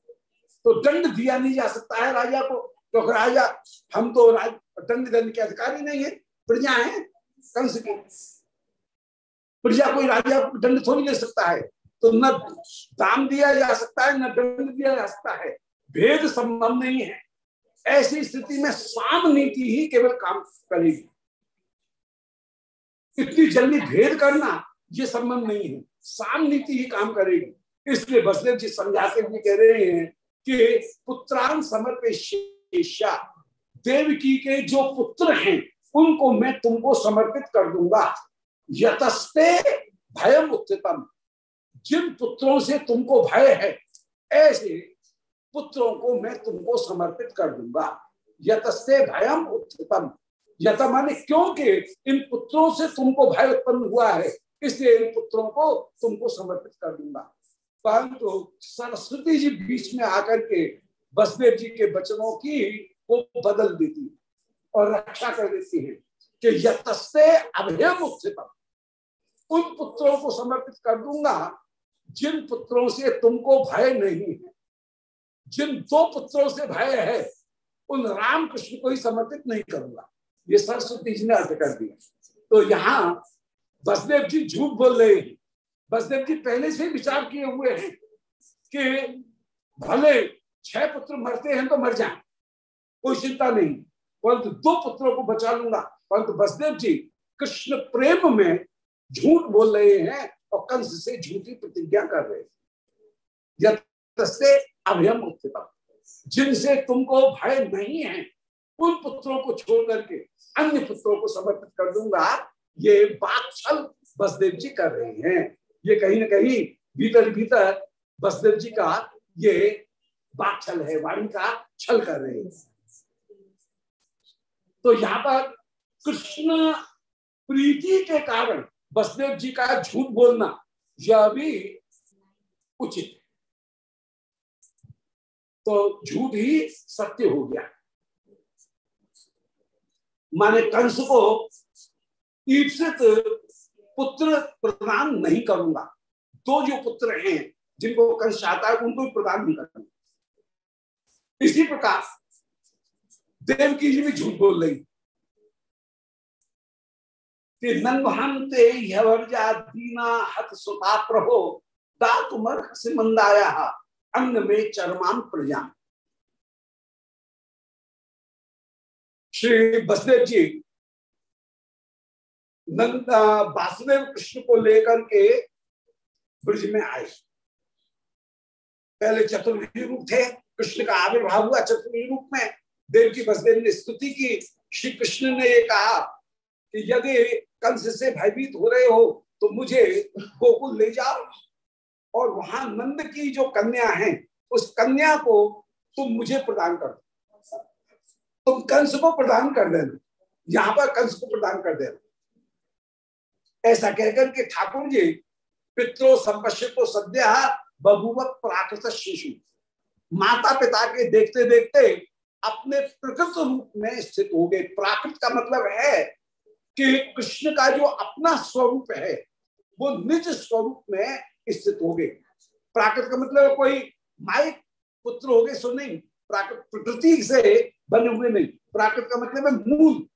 तो दंड दिया नहीं जा सकता है राजा को। क्योंकि तो राजा, हम तो राज, दंड दंड के अधिकारी नहीं है, प्रजा है कंस की प्रजा कोई राजा दंड थोड़ी दे सकता है। तो न दाम दिया जा सकता है, न दंड दिया जा सकता है। भेद संभव नहीं है। ऐसी स्थिति में साम नीति ही केवल काम करेगी। इतनी जल्दी भेद करना, ये संबंध नहीं है। साम नीति ही काम करेगी। इसलिए बसदेव जी समझाते हुए कह रहे हैं कि पुत्रान समर्पेशा देवकी के जो पुत्र हैं, उनको मैं तुमको समर्पित कर दूँगा। यतस्ते भयम उत्तम जिन पुत्रों से तुमको भय है, ऐसे पुत्रों को मैं तुमको समर्पित कर दूँगा। यतस्ते भयम उत्तम यथ माने क्योंकि इन पुत्रों से तुमको भय उत्पन्न हुआ है, इसलिए इन पुत्रों को तुमको समर्पित कर दूँगा। परंतु सरस्वती जी बीच में आकर के बसदेव जी के वचनों की वो बदल देती है और रक्षा कर देती है कि यतस्ते अभयम उत्तम उन पुत्रों को समर्पित कर दूँगा, जिन पुत्रों से तुमको भय नहीं है। जिन दो पुत्रों से भय है, उन राम कृष्ण को ही समर्पित नहीं करूँगा। ये सरस्वती जी ने अर्थ कर दिया। तो यहाँ बसदेव जी झूठ बोल रहे हैं। बसदेव जी पहले से विचार किए हुए हैं कि भले छह पुत्र मरते हैं तो मर जाए। कोई चिंता नहीं, परंतु दो पुत्रों को बचा लूँगा। परंतु बसदेव जी कृष्ण प्रेम में झूठ बोल रहे हैं और कंस से झूठी प्रतिज्ञा कर रहे हैं। उत्तम। जिनसे तुमको भय नहीं है, उन पुत्रों को छोड़ करके अन्य पुत्रों को समर्पित कर दूँगा। ये बात छल बसदेव जी कर रहे हैं। ये कहीं ना कहीं भीतर भीतर बसदेव जी का ये बात छल है, वाणी का छल कर रहे हैं। तो यहाँ पर कृष्ण प्रीति के कारण बसदेव जी का झूठ बोलना यह भी उचित है। तो झूठ ही सत्य हो गया। माने कंस को ईप्सित पुत्र प्रदान नहीं करूँगा। दो जो पुत्र हैं, जिनको कंस चाहता है, उनको भी प्रदान नहीं करूँगा। इसी प्रकार, देवकी जी भी झूठ बोल रही। दीना हत सुता प्रभो दातुमर से मंदाया अंग में चरमान प्रजा श्री बसदेव जी नंदा वासुदेव कृष्ण को लेकर के ब्रज में आए। पहले चतुर्वी रूप थे, कृष्ण का आविर्भाव हुआ चतुर्वी रूप में। देव की बसदेव ने स्तुति की, श्री कृष्ण ने ये कहा कि यदि कंस से भयभीत हो रहे हो तो मुझे गोकुल ले जाओ। और वहाँ नंद की जो कन्या है, उस कन्या को तुम मुझे प्रदान कर दो। तुम कंस को प्रदान कर देना। यहाँ पर कंस को प्रदान कर देना। ऐसा कहकर के ठाकुर जी, पित्रो संपश्चितो सद्या बभुव प्राकृत शिशु। माता पिता के देखते देखते अपने प्रकृत रूप में स्थित हो गए। प्राकृत का मतलब है कि कृष्ण का जो अपना स्वरूप है, वो निज स्वरूप में स्थित हो गए। प्राकृत का मतलब कोई माइक पुत्र हो गए, सो नहीं। प्राकृत, प्रकृति से बने हुए नहीं। प्राकृत का मतलब है मूल।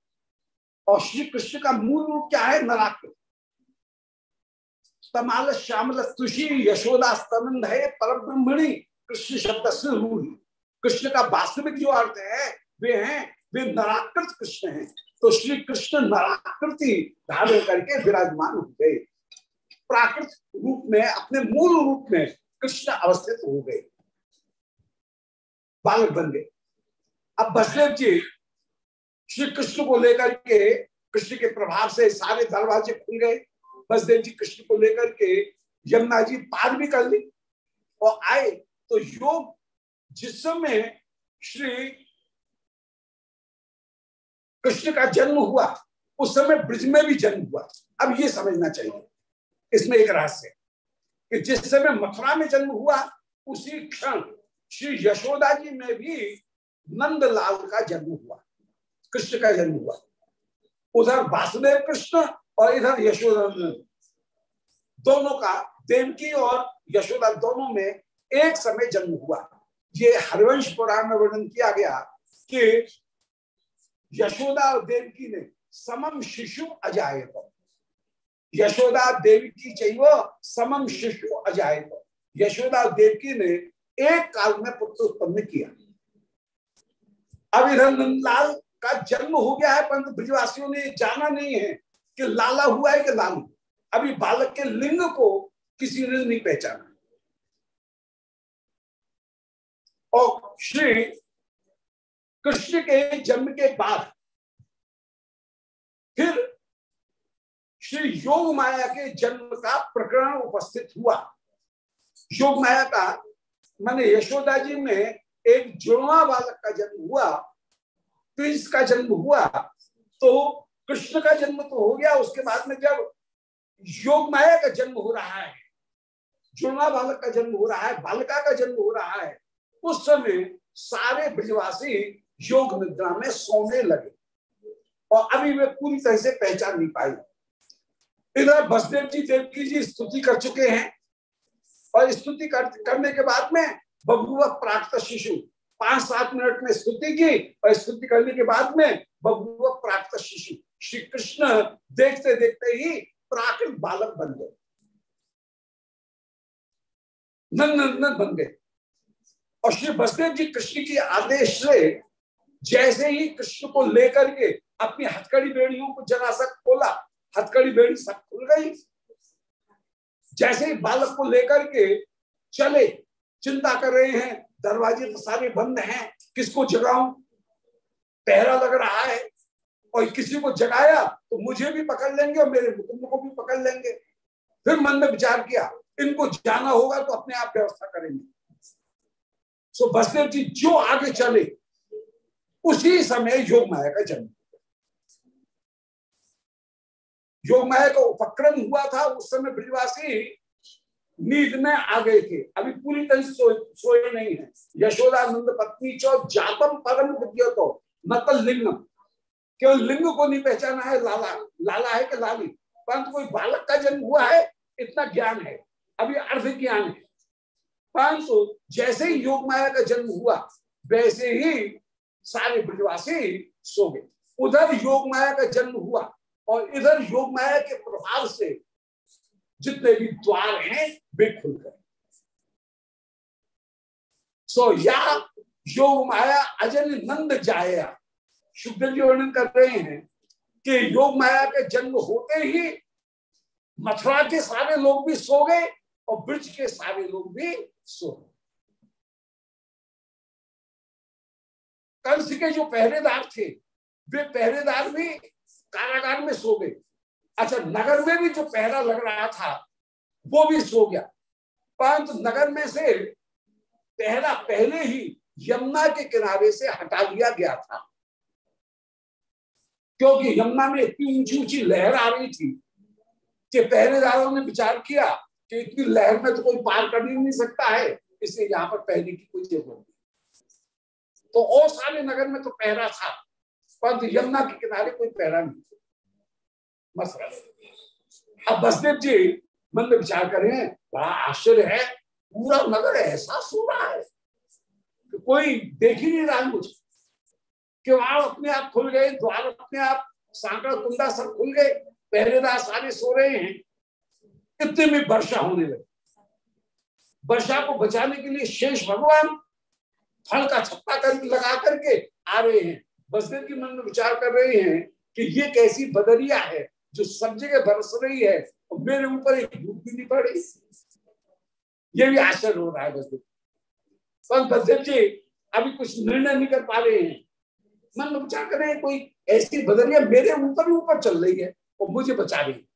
और श्री कृष्ण का मूल रूप क्या है? नराकृत। तमाल श्यामल तुषी यशोदा स्तनंद है पर ब्रह्मणी कृष्ण शब्द से रूढ़ी कृष्ण का वास्तविक जो अर्थ है, वे हैं, वे नराकृत कृष्ण हैं। तो श्री कृष्ण नराकृति धारण करके विराजमान हो गए। प्राकृत रूप में, अपने मूल रूप में कृष्ण अवस्थित हो गए। बालक बन गए। अब बसदेव जी, श्री कृष्ण को लेकर के, कृष्ण के प्रभाव से सारे दरवाजे खुल गए। बसदेव जी कृष्ण को लेकर के यमुना जी पार भी कर ली और आए। तो योग जिस समय श्री कृष्ण का जन्म हुआ, उस समय ब्रिज में भी जन्म हुआ। अब ये समझना चाहिए। इसमें एक रहस्य कि जिस समय मथुरा में जन्म हुआ, उसी क्षण श्री यशोदा जी में भी नंदलाल का जन्म हुआ। कृष्ण का जन्म हुआ। उधर वासुदेव कृष्ण और इधर यशोदा दोनों का, देवकी और यशोदा दोनों में एक समय जन्म हुआ। ये हरिवंश पुराण में वर्णन किया गया कि यशोदा और देवकी ने समम शिशु अजाय यशोदा देवकी चाहिए, समम शिशु अजाय यशोदा देवकी ने एक काल में पुत्र उत्पन्न किया। अब इधर नंदलाल का जन्म हो गया है, परंतु ब्रजवासियों ने जाना नहीं है। कि लाला हुआ है कि लालू? अभी बालक के लिंग को किसी ने नहीं पहचाना। और श्री कृष्ण के जन्म के बाद फिर श्री योग माया के जन्म का प्रकरण उपस्थित हुआ। योग माया का, माने यशोदा जी में एक जुड़वा बालक का जन्म हुआ प्रिंस का जन्म हुआ तो कृष्ण का जन्म तो हो गया उसके बाद में जब योग माया का जन्म हो रहा है जुड़वा बालक का जन्म हो रहा है बालिका का जन्म हो रहा है उस समय सारे ब्रजवासी योग निद्रा में सोने लगे। और अभी वे पूरी तरह से पहचान नहीं पाई। इधर बसदेव जी देवकी जी स्तुति कर चुके हैं। और स्तुति कर, करने के बाद में बबुआ प्राप्त शिशु पाँच सात मिनट में स्तुति की और स्तुति करने के बाद में बबुआ प्राप्त शिशु श्री कृष्ण देखते देखते ही प्राकृत बालक बन गए। नंदन बन गए। और श्री बसदेव जी कृष्ण के आदेश से जैसे ही कृष्ण को लेकर के अपनी हथकड़ी बेड़ियों को जरा सा खोला, हथकड़ी बेड़ी सब खुल गई। जैसे ही बालक को लेकर के चले, चिंता कर रहे हैं, दरवाजे तो सारे बंद हैं, किसको जगाऊं? पहरा लग रहा है। और किसी को जगाया तो मुझे भी पकड़ लेंगे और मेरे कुटुंब को भी पकड़ लेंगे। फिर मन में विचार किया इनको जाना होगा तो अपने आप व्यवस्था करेंगे। सो बसदेव जी जो आगे चले उसी समय योग माया का जन्म। योग माया का उपक्रम हुआ था उस समय ब्रिजवासी नींद में आ गए थे। अभी पूरी तरह सो, सोए नहीं है। यशोदानंद पत्नी चौ जातम परम विद्यो तो नकल लिंग केवल लिंग को नहीं पहचाना है? लाला लाला है कि लाली? परंतु कोई बालक का जन्म हुआ है, इतना ज्ञान है। अभी अर्ध ज्ञान है। परंतु जैसे ही योग माया का जन्म हुआ, वैसे ही सारे ब्रजवासी सो गए। उधर योग माया का जन्म हुआ और इधर योग माया के प्रभाव से जितने भी द्वार हैं, वे खुल गए। सो या योग माया अजन नंद जाया। शुद्ध जी वर्णन कर रहे हैं कि योग माया के जन्म होते ही मथुरा के सारे लोग भी सो गए और ब्रज के सारे लोग भी सो गए। कंस के जो पहरेदार थे, वे पहरेदार भी कारागार में सो गए। अच्छा नगर में भी जो पहरा लग रहा था, वो भी सो गया। परंतु नगर में से पहरा पहले ही यमुना के किनारे से हटा लिया गया था। क्योंकि यमुना में इतनी ऊँची ऊँची लहर आ रही थी कि पहरेदारों ने विचार किया कि इतनी लहर में तो कोई पार कर ही नहीं सकता है, इसलिए यहाँ पर पहने की कोई ज़रूरत नहीं। तो और सारे नगर में तो पहरा था, परंतु यमुना के किनारे कोई पहरा नहीं मसला अब बसदेव जी मन में विचार करें बड़ा आश्चर्य है, पूरा नगर ऐसा सो रहा है कि कोई देख ही नहीं रहा मुझे। किवाड़ अपने आप खुल गए द्वार अपने आप सांकड़ कुंडा सब खुल गए पहरेदार सारे सो रहे हैं। इतने में वर्षा होने लगी। वर्षा को बचाने के लिए शेष भगवान फल का छप्पा कर, लगा करके आ रहे हैं। बसदेव की मन में विचार कर रहे हैं कि ये कैसी बदरिया है जो सब जगह बरस रही है और मेरे ऊपर एक धूप भी नहीं पड़। ये भी आश्चर्य हो रहा है बसदेव। बसदेव जी, अभी कुछ निर्णय नहीं कर पा रहे हैं। मन में विचार कर, कोई ऐसी बदलिया मेरे ऊपर ही ऊपर चल रही है और मुझे बचा रही है।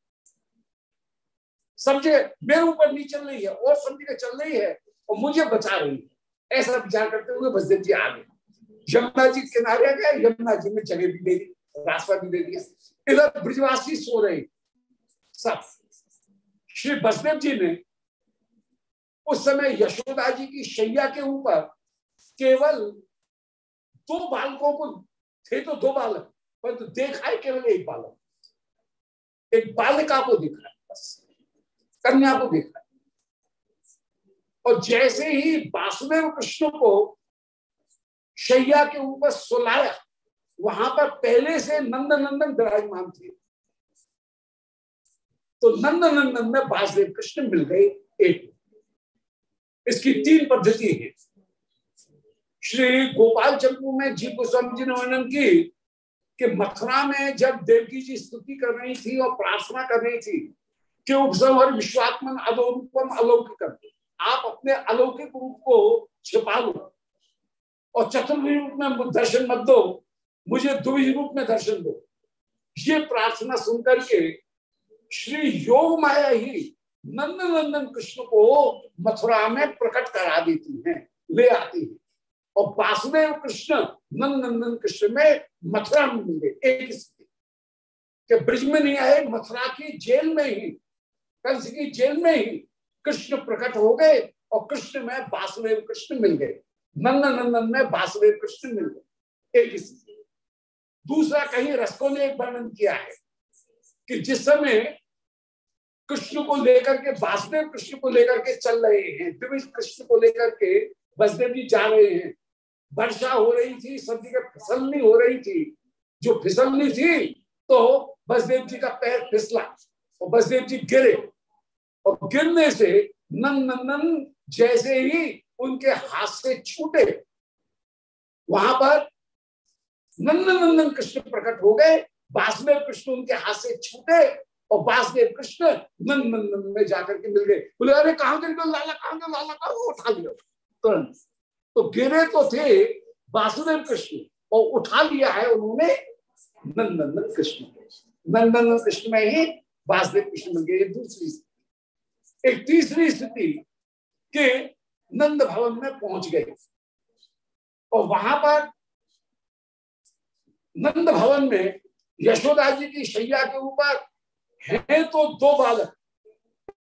जगह मेरे ऊपर नहीं चल रही है और जगह चल रही है और मुझे बचा रही है। ऐसा विचार करते हुए बसदेव जी आ गए। यमुना जी किनारे आ गए, यमुना जी में जगह भी दे दी, रास्ता भी दे दिया। इधर ब्रिजवासी सो रहे। सब। श्री बसदेव जी ने उस समय यशोदा जी की शैया के ऊपर केवल दो बालकों को थे तो दो बालक, परंतु तो देखा है केवल एक बालक। एक बालिका को दिखा है, बस। कन्या को देखा है। और जैसे ही वासुदेव कृष्ण को शैया के ऊपर सुलाया, वहाँ पर पहले से नंद नंदन विराजमान थे। तो नंद नंदन में वासुदेव कृष्ण मिल गए एक। इसकी तीन पद्धति है। श्री गोपाल चंपू में जी गोस्वामी जी ने वर्णन की कि मथुरा में जब देवकी जी स्तुति कर रही थी और प्रार्थना कर रही थी कि उपसंवर विश्वात्मन अलोरूपम अलौकिक आप अपने अलौकिक रूप को छिपा लो और चतुर्वी रूप में दर्शन मत दो, मुझे द्विज रूप में दर्शन दो। ये प्रार्थना सुनकर के श्री योग माया ही नंदन नंदन कृष्ण को मथुरा में प्रकट करा देती है, ले आती है। और वासुदेव कृष्ण नंद नंदन कृष्ण में मथुरा में मिले, एक के ब्रिज में नहीं आए, मथुरा की जेल में ही, कंस की जेल में ही कृष्ण प्रकट हो गए और कृष्ण में वासुदेव कृष्ण मिल गए। नंद नंदन में वासुदेव कृष्ण मिल गए। एक दूसरा, कहीं रसको ने एक वर्णन किया है कि जिस समय कृष्ण को लेकर के, वासुदेव कृष्ण को लेकर के चल रहे हैं दिविज कृष्ण को लेकर के बसदेव जी जा रहे हैं वर्षा हो रही थी सब जगह फिसलनी हो रही थी। जो फिसलनी थी तो बसदेव जी का पैर फिसला और बसदेव जी गिरे। और गिरने से नंद नंदन जैसे ही उनके हाथ से छूटे, वहाँ पर नंद नंदन कृष्ण प्रकट हो गए। वासुदेव कृष्ण उनके हाथ से छूटे और वासुदेव कृष्ण नंद नंदन में जाकर के मिल गए। बोले, अरे, कहाँ गिर गए लाला, कहाँ गए? लाला, कहा उठा लिया। तुरंत तो गिरे तो थे वासुदेव कृष्ण और उठा लिया है उन्होंने नंदन कृष्ण नंदन कृष्ण में ही वासुदेव कृष्ण मिल गए दूसरी स्थिति। एक तीसरी स्थिति के नंद भवन में पहुँच गए। और वहाँ पर नंद भवन में यशोदा जी की शैया के ऊपर है तो दो बालक,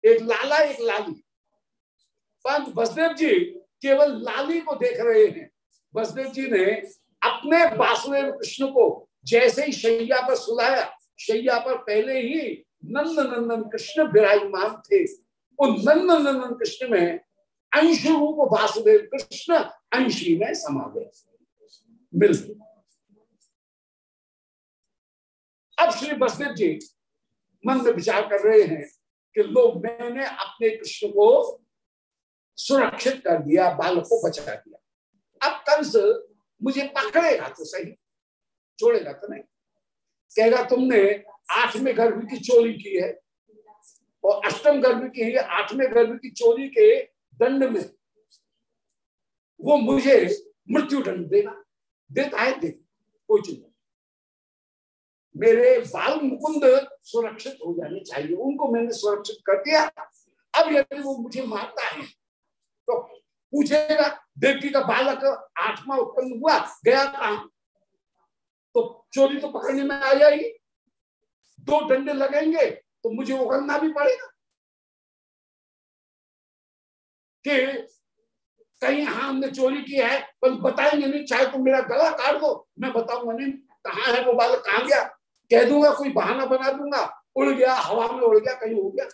एक लाला, एक लाली। पंत बसदेव जी केवल लाली को देख रहे हैं। बसदेव जी ने अपने वासुदेव कृष्ण को जैसे ही शैया पर सुलाया, शैया पर पहले ही नंद नंदन कृष्ण विराजमान थे। उन नंद नंदन कृष्ण में अंश रूप वासुदेव कृष्ण अंशी में समा गए मिल। अब श्री बसदेव जी मन में विचार कर रहे हैं कि लोग, मैंने अपने कृष्ण को सुरक्षित कर दिया, बालक को बचा दिया। अब कंस मुझे पकड़ेगा तो सही छोड़ेगा तो नहीं। कहेगा तुमने आठवें गर्भ की चोरी की है और अष्टम गर्भ की आठवें गर्भ की चोरी के दंड में वो मुझे मृत्यु दंड देना, देता है, दे, कोई चिंता मेरे बाल मुकुंद सुरक्षित हो जाने चाहिए, उनको मैंने सुरक्षित कर दिया। अब यदि वो मुझे मारता है तो पूछेगा देवकी का बालक आत्मा उत्पन्न हुआ, गया कहा? तो चोरी तो पकड़ने में आ जाएगी। दो डंडे लगेंगे तो मुझे उगलना भी पड़ेगा। कि कहीं हाँ हमने चोरी की है, पर बताएँगे नहीं, चाहे तुम मेरा गला काट दो, मैं बताऊँगा नहीं, कहा है वो बालक, कहा गया? कह दूँगा, कोई बहाना बना दूँगा, उड़ गया, हवा में उड़ गया, कहीं हो गया,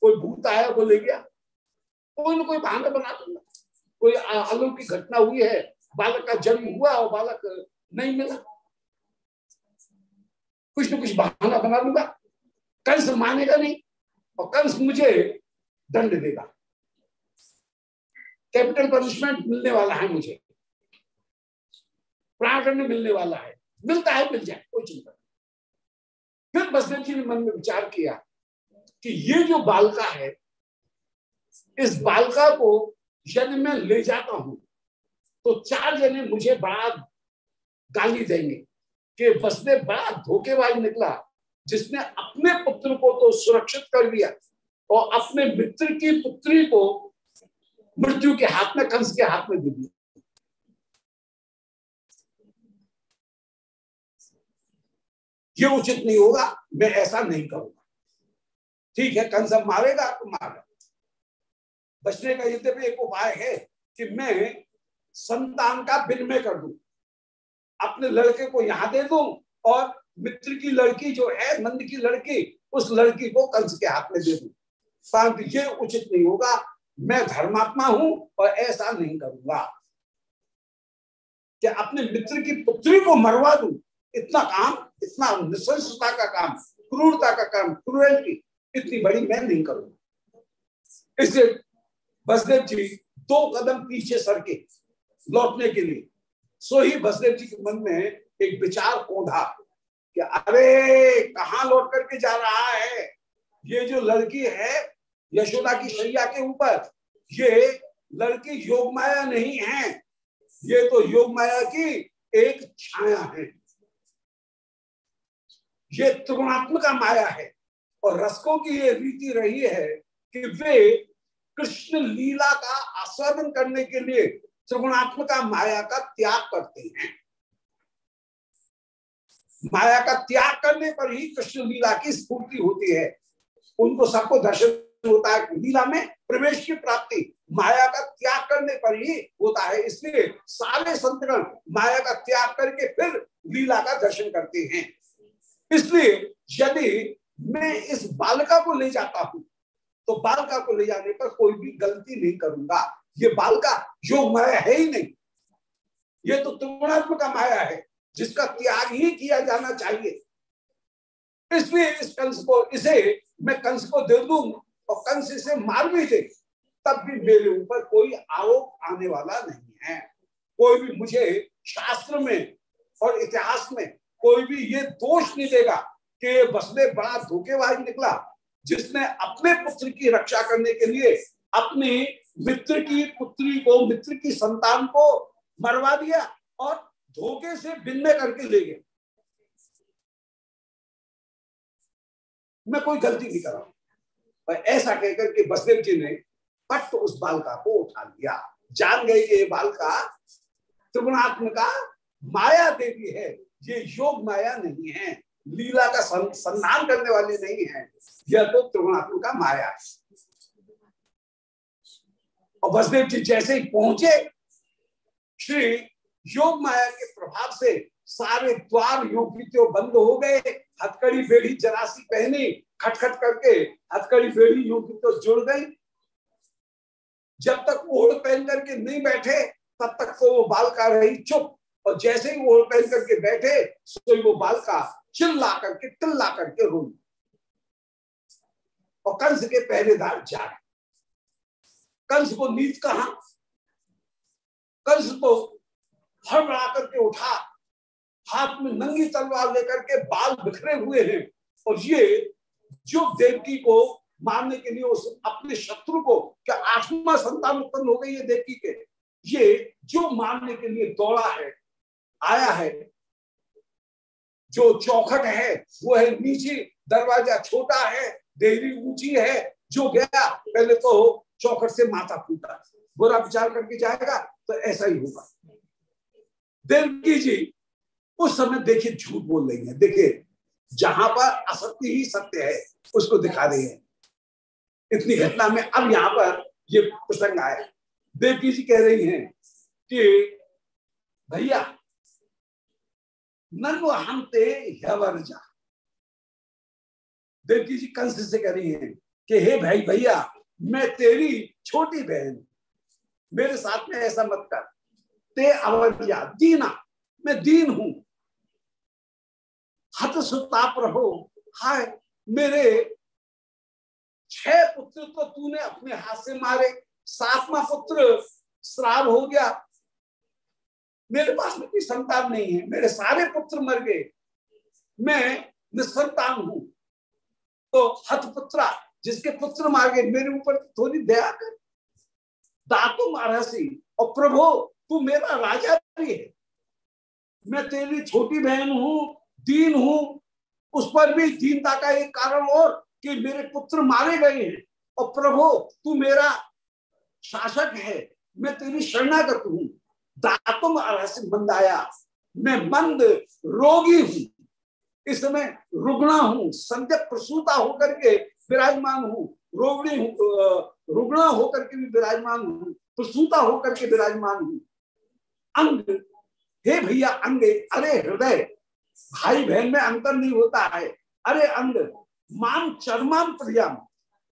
कोई भूत आया, वो ले गया। कोई ना कोई बहाना बना दूँगा। कोई अलौकिक घटना हुई है, बालक का जन्म हुआ और बालक नहीं मिला। कुछ ना कुछ बहाना बना दूँगा। कंस मानेगा नहीं और कंस मुझे दंड देगा। कैपिटल पनिशमेंट मिलने वाला है मुझे। प्राणदंड मिलने वाला है। मिलता है, मिल जाए, कोई चिंता नहीं। फिर बसदेव जी ने मन में विचार किया कि ये जो बालका है इस बालका को यदि मैं ले जाता हूँ। तो चार जने मुझे बड़ा गाली देंगे कि बसदेव बड़ा धोखेबाज निकला, जिसने अपने पुत्र को तो सुरक्षित कर लिया और अपने मित्र की पुत्री को मृत्यु के हाथ में, कंस के हाथ में दे दिया। ये उचित नहीं होगा, मैं ऐसा नहीं करूँगा। ठीक है, कंस अब मारेगा तो मारेगा। बचने का यद्यपि एक उपाय है कि मैं संतान का विनिमय कर दू। अपने लड़के को यहाँ दे दू और मित्र की लड़की जो है, नंद की लड़की, उस लड़की को कंस के हाथ में दे दू। परंतु ये उचित नहीं होगा। मैं धर्मात्मा हूँ और ऐसा नहीं करूँगा। कि अपने मित्र की पुत्री को मरवा दू, इतना काम, इतना निशंसता का काम, क्रूरता का काम क्रूरल्टी इतनी बड़ी मैं नहीं करूँगा। इसलिए बसदेव जी, दो कदम पीछे सरके लौटने के लिए। सो ही बसदेव जी के मन में एक विचार कौधा कि अरे, कहा लौट करके जा रहा है? ये जो लड़की है, यशोदा की शैया के ऊपर, ये लड़की योग माया नहीं है। ये तो योग माया की एक छाया है। ये त्रिगुणात्मका माया है। और रसकों की ये रीति रही है कि वे कृष्ण लीला का आस्वादन करने के लिए त्रिगुणात्मका माया का त्याग करते हैं। माया का त्याग करने पर ही कृष्ण लीला की स्फूर्ति होती है। उनको सबको दर्शन होता है लीला में, प्रवेश की प्राप्ति। माया का त्याग करने पर ही होता है, इसलिए सारे संतगण माया का त्याग करके फिर लीला का दर्शन करते हैं। इसलिए यदि मैं इस बालका को ले जाता हूँ तो बालका को ले जाने पर कोई भी गलती नहीं करूँगा। ये बालका योग माया है ही नहीं। ये तो त्रिगुणात्मक माया है, जिसका त्याग ही किया जाना चाहिए। इसलिए इस कंस को, इसे मैं कंस को दे दूँ और कंस इसे मार भी दे, तब भी मेरे ऊपर कोई आरोप आने वाला नहीं है। कोई भी मुझे शास्त्र में और इतिहास में कोई भी ये दोष नहीं देगा कि बसने बड़ा धोखेबाज निकला। जिसने अपने पुत्र की रक्षा करने के लिए अपने मित्र की पुत्री को, मित्र की संतान को मरवा दिया और धोखे से बिन्ने करके ले गए मैं कोई गलती नहीं कर रहा हूँ। ऐसा कहकर के बसदेव जी ने पट उस बालका को उठा लिया। जान गए कि ये बालका त्रिगुणात्मका माया देवी है। ये योग माया नहीं है। लीला का संधान करने वाली नहीं है। यह तो त्रिगुणात्मका माया। है और बसदेव जी जैसे ही पहुँचे, श्री योग माया के प्रभाव से सारे द्वार योग बंद हो गए। हथकड़ी बेड़ी जरासी पहनी, खटखट करके हथकड़ी बेड़ी योग जुड़ गई। जब तक ओढ़ पहन करके नहीं बैठे, तब तक तो वो बाल का रही चुप। और जैसे ही वो पहन करके बैठे तो वो बालका चिल्ला करके टिल्ला करके रोई और कंस के पहरेदार जाए कंस को नींद कहा? कंस तो हड़बड़ा करके उठा। हाथ में नंगी तलवार लेकर के बाल बिखरे हुए हैं। और ये जो देवकी को मारने के लिए उस अपने शत्रु को क्या आठवा संतान उत्पन्न हो गई है देवकी के? ये जो मारने के लिए दौड़ा है। आया है। जो चौखट है वो है नीचे दरवाज़ा छोटा है, देहरी ऊँची है, जो गया, पहले तो चौखट से माथा फूटा। बुरा विचार करके जाएगा तो ऐसा ही होगा। देवकी जी, उस समय देखिए झूठ बोल रही है। देखिए, जहाँ पर असत्य ही सत्य है, उसको दिखा रही है। इतनी घटना में अब यहाँ पर ये प्रसंग आया। देवकी जी कह रही हैं कि, भैया नन्व हम ते जा। देवकी जी कंस से कह रही हैं कि, हे भाई भैया, मैं तेरी छोटी बहन मेरे साथ में ऐसा मत कर। ते अवज्ञा, दीना, मैं दीन हूँ। हत सुताप रहो। हाय, मेरे छह पुत्र तो तूने अपने हाथ से मारे। सातवां पुत्र श्राप हो गया। मेरे पास में कोई संतान नहीं है। मेरे सारे पुत्र मर गए। मैं निसंतान हूँ। तो हतपुत्रा जिसके पुत्र मार गए, मेरे ऊपर थोड़ी दया कर। दातु मारसी और प्रभो, तू मेरा राजा भी है। मैं तेरी छोटी बहन हूँ, दीन हूँ। उस पर भी दीनता का एक कारण और कि मेरे पुत्र मारे गए हैं। और प्रभो, तू मेरा शासक है। मैं तेरी शरणागत हूँ। दातुम मंदाया मैं मंद रोगी हूँ। इस समय रुग्णा हूँ संध्या प्रसूता होकर के विराजमान हूँ। रोगणी रुग्णा होकर के भी विराजमान हूँ। प्रसूता होकर के विराजमान हूँ। अंग, हे भैया अंग, अरे हृदय भाई बहन में अंतर नहीं होता है। अरे अंग माम चरमाम प्रजा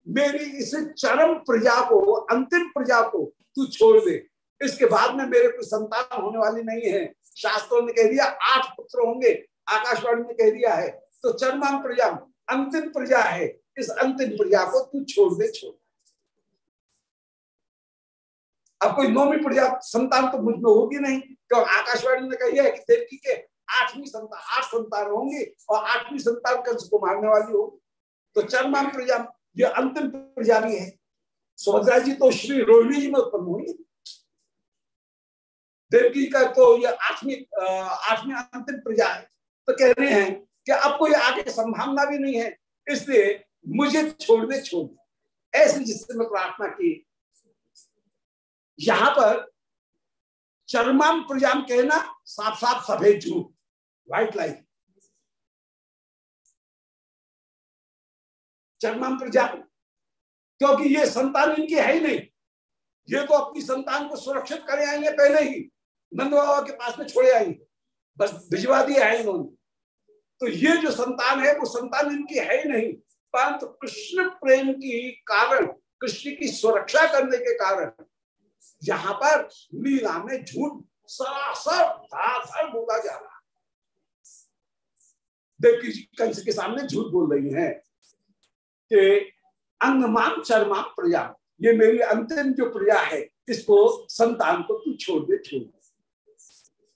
मेरी इस चरम प्रजा को, अंतिम प्रजा को तू छोड़ दे। इसके बाद में मेरे को संतान होने वाली नहीं है। शास्त्रों ने कह दिया, आठ पुत्र होंगे, आकाशवाणी ने कह दिया है। तो चरमाम प्रजा, अंतिम प्रजा है। इस अंतिम प्रजा को तू छोड़ दे, छोड़ अब कोई नौवीं प्रजा संतान तो मुझमें होगी नहीं। क्यों? आकाशवाणी ने कही है कि देवकी के आठवीं संतान, आठ संतान होंगी और आठवीं संतान कंस को मारने वाली होगी। तो चरमान प्रजा, ये अंतिम प्रजा भी है। सुभद्रा जी तो श्री रोहिणी जी में उत्पन्न हुई देवकी का तो ये आठवीं आठवीं अंतिम प्रजा है। तो कह रहे हैं कि अब कोई आगे संभावना भी नहीं है, इसलिए मुझे छोड़ दे छोड़ दे। ऐसे जिससे मैं प्रार्थना की। यहाँ पर चरमाम प्रजाम कहना साफ़ साफ़ सफ़ेद झूठ व्हाइट लाइट चरमाम प्रजा, क्योंकि ये संतान इनकी है ही नहीं। ये तो अपनी संतान को सुरक्षित करे आएँगे पहले ही। नंद बाबा के पास में छोड़े आएँगे बस भिजवा दिया है इन्होंने। तो ये जो संतान है, वो संतान इनकी है ही नहीं। परंतु कृष्ण प्रेम की कारण, कृष्ण की सुरक्षा करने के कारण, यहाँ पर लीला में झूठ सरासर धाधर बोला जा रहा देवकी जी, कंस के सामने झूठ बोल रही हैं कि अंगमान शर्मा प्रजा। ये मेरी अंतिम जो प्रजा है, इसको संतान को तू छोड़ दे छोड़ दे।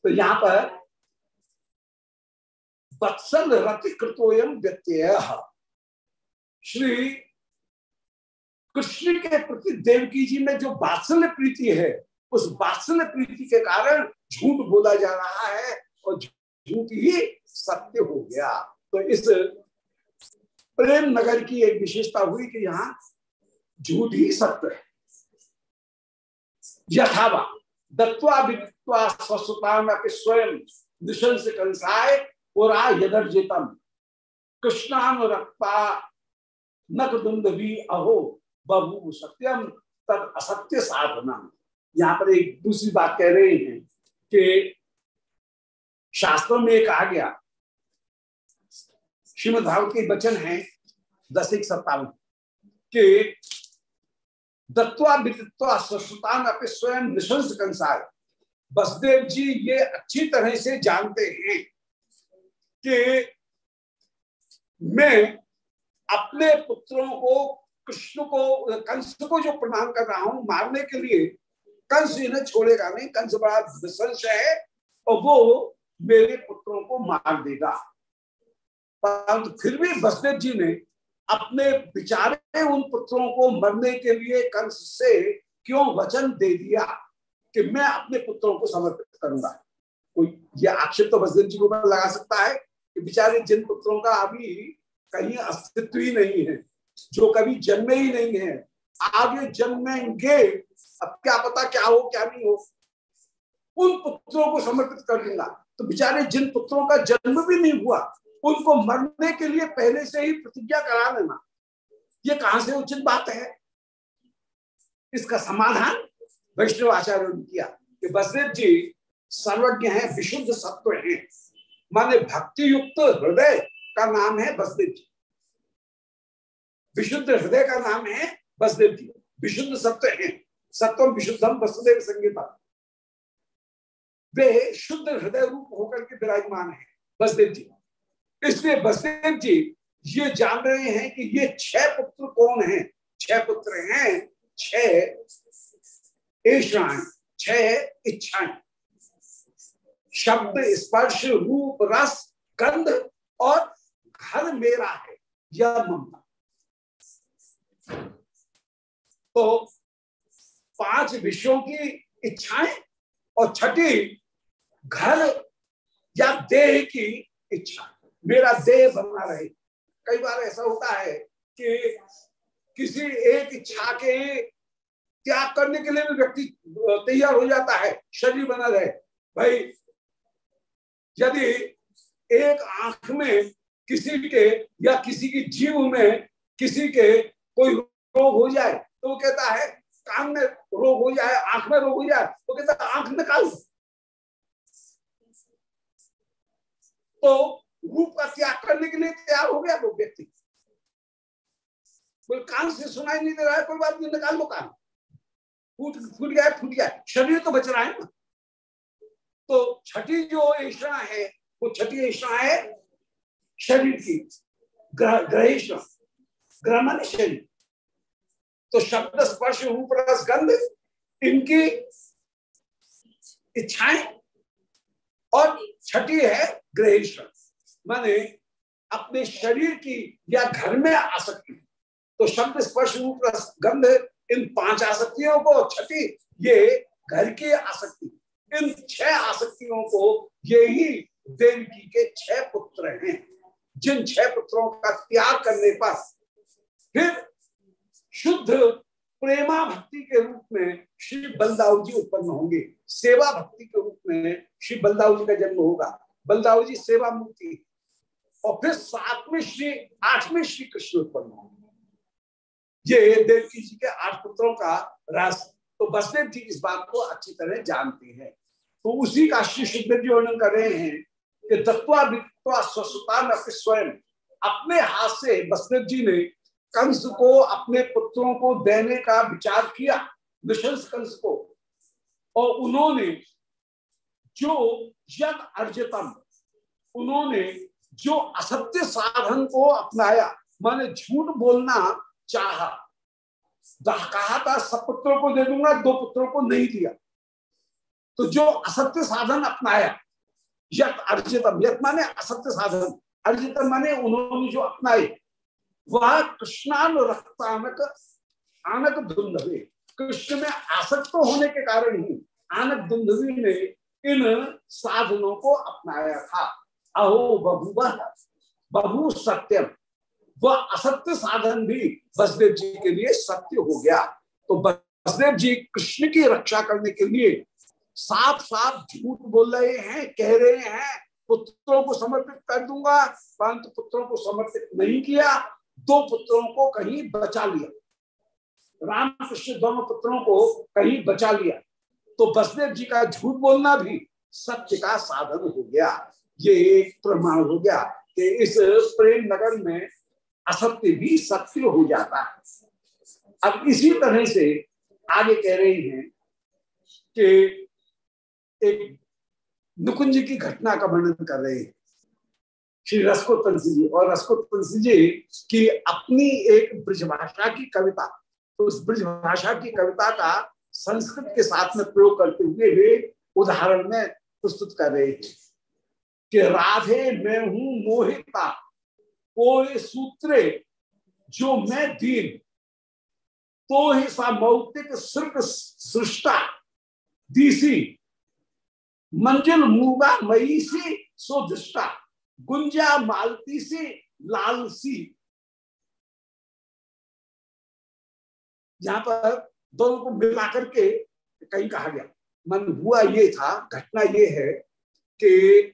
तो यहाँ पर वत्सल रति कृतोयम व्यत्यय। श्री कृष्ण के प्रति देवकी जी में जो बात्सल्य प्रीति है, उस बात्सल्य प्रीति के कारण झूठ बोला जा रहा है और झूठ ही सत्य हो गया। तो इस प्रेम नगर की एक विशेषता हुई कि यहाँ झूठ ही सत्य है। यथावा दत्वा वित्वा स्वस्वता स्वयं निशंस कंसाय और यदर्जितम। कृष्णान रक्ता नक दुंद भी अहो बबू सत्यम तद असत्य साधना यहाँ पर एक दूसरी बात कह रहे हैं कि शास्त्रों में कहा गया श्रीमद भागवत के वचन है दस एक सत्तावन, के दत्वा विदित्वा स्वतान अपने स्वयं निशंस कंसार बसदेव जी ये अच्छी तरह से जानते हैं कि मैं अपने पुत्रों को, कृष्ण को, कंस को जो प्रणाम कर रहा हूँ मारने के लिए, कंस इन्हें छोड़ेगा नहीं, कंस बड़ा विसंश है और वो मेरे पुत्रों को मार देगा। परंतु फिर भी बसदेव जी ने अपने बिचारे उन पुत्रों को मरने के लिए कंस से क्यों वचन दे दिया? कि मैं अपने पुत्रों को समर्पित करूँगा। कोई यह आक्षेप तो बसदेव जी को लगा सकता है कि बेचारे जिन पुत्रों का अभी कहीं अस्तित्व ही नहीं है, जो कभी जन्मे ही नहीं है, आगे जन्मेंगे, अब क्या पता क्या हो, क्या नहीं हो, उन पुत्रों को समर्पित कर दूँगा। तो बेचारे जिन पुत्रों का जन्म भी नहीं हुआ, उनको मरने के लिए पहले से ही प्रतिज्ञा करा लेना। ये कहाँ से उचित बात है? इसका समाधान वैष्णव आचार्य ने किया कि बसदेव जी सर्वज्ञ हैं, विशुद्ध सत्व हैं। माने भक्ति युक्त हृदय का नाम है बसदेव जी। विशुद्ध हृदय का नाम है बसदेव जी। विशुद्ध सत्व है। सत्वम विशुद्धम वसुदेव संगीता। वे शुद्ध हृदय रूप होकर के विराजमान है बसदेव जी। इसलिए बसदेव जी ये जान रहे हैं कि ये छह पुत्र कौन हैं? छह पुत्र हैं, छह ईशाएँ छह इच्छाएँ। शब्द स्पर्श रूप रस गंध और घर मेरा है यह ममता। तो पाँच विषयों की इच्छाएँ और छठी घर या देह की इच्छा। मेरा देह बनना रहे। कई बार ऐसा होता है कि किसी एक इच्छा के त्याग करने के लिए भी व्यक्ति तैयार हो जाता है, शरीर बना रहे। भाई, यदि एक आँख में किसी के या किसी की जीव में किसी के कोई रोग हो जाए तो वो कहता है, कान में रोग हो जाए, आँख में रोग हो जाए तो कहता है, आँख निकाल। तो रूप का त्याग करने के लिए तैयार हो गया वो व्यक्ति। कोई कान से सुनाई नहीं दे रहा है, कोई बात नहीं, निकाल लो कान। फूट फूट गया फूट गया। शरीर तो बच रहा है ना। तो छठी जो ऐसा है, वो छठी ऐसा है शरीर की। ग्रह ग्रह शरीर। तो शब्द स्पर्श, रूप, रस, गंध, इनकी इच्छाएँ और छठी है ग्रहेश्वर माने अपने शरीर की या घर में आ आसक्ति। तो शब्द स्पर्श, रूप, रस, गंध इन पाँच आसक्तियों को छठी ये घर की आसक्ति, इन छह आसक्तियों को ये ही देवकी के छह पुत्र हैं। जिन छह पुत्रों का त्याग करने पर फिर शुद्ध प्रेमा भक्ति के रूप में श्री बलदाऊ जी उत्पन्न होंगे। सेवा भक्ति के रूप में श्री बलदाऊ जी का जन्म होगा। बलदाऊ जी सेवा मुक्ति और फिर सातवें श्री, आठवें श्री कृष्ण उत्पन्न होंगे। ये देवकी जी के आठ पुत्रों का रस। तो बसदेव जी इस बात को अच्छी तरह जानते हैं। तो उसी का श्री शुद्ध जी वर्णन कर रहे हैं कि दत्वा वित्वा स्वयं। अपने हाथ से बसदेव जी ने कंस को अपने पुत्रों को देने का विचार किया निशंस कंस को। और उन्होंने जो यद अर्जितम, उन्होंने जो असत्य साधन को अपनाया, माने झूठ बोलना चाहा। कहा था, सब पुत्रों को दे दूँगा, दो पुत्रों को नहीं दिया। तो जो असत्य साधन अपनाया, यत अर्जितम, यत माने असत्य साधन, अर्जितम माने उन्होंने जो अपनाए, वह कृष्णान रक्तानक आनक धुंधवी कृष्ण में आसक्त होने के कारण ही आनक धुंधवी ने इन साधनों को अपनाया था। अहो बबू बबू सत्यम। वह असत्य साधन भी बसदेव जी के लिए सत्य हो गया। तो बसदेव जी कृष्ण की रक्षा करने के लिए साफ़ साफ़ झूठ बोल रहे हैं, कह रहे हैं, पुत्रों को समर्पित कर दूँगा, परंतु पुत्रों को समर्पित नहीं किया, दो पुत्रों को कहीं बचा लिया। राम कृष्ण दोनों पुत्रों को कहीं बचा लिया। तो बसदेव जी का झूठ बोलना भी सत्य का साधन हो गया। ये एक प्रमाण हो गया कि इस प्रेम नगर में असत्य भी सत्य हो जाता है। अब इसी तरह से आगे कह रही हैं कि एक नुकुंज की घटना का वर्णन कर रहे हैं। श्री रसको जी, और रसको जी की अपनी एक ब्रजभाषा की कविता, उस ब्रजभाषा की कविता का संस्कृत के साथ में प्रयोग करते हुए वे उदाहरण में प्रस्तुत कर रहे हैं कि राधे मैं हूँ मोहिता कोई सूत्रे, जो मैं दीन तो ही सा मौतिक सिर्फ़ सृष्टा, दीसी, मंजिल मूगा मई सो दृष्टा, गुंजा मालती से लालसी। यहाँ पर दोनों को मिला करके कहीं कहा गया, मन हुआ ये था, घटना ये है कि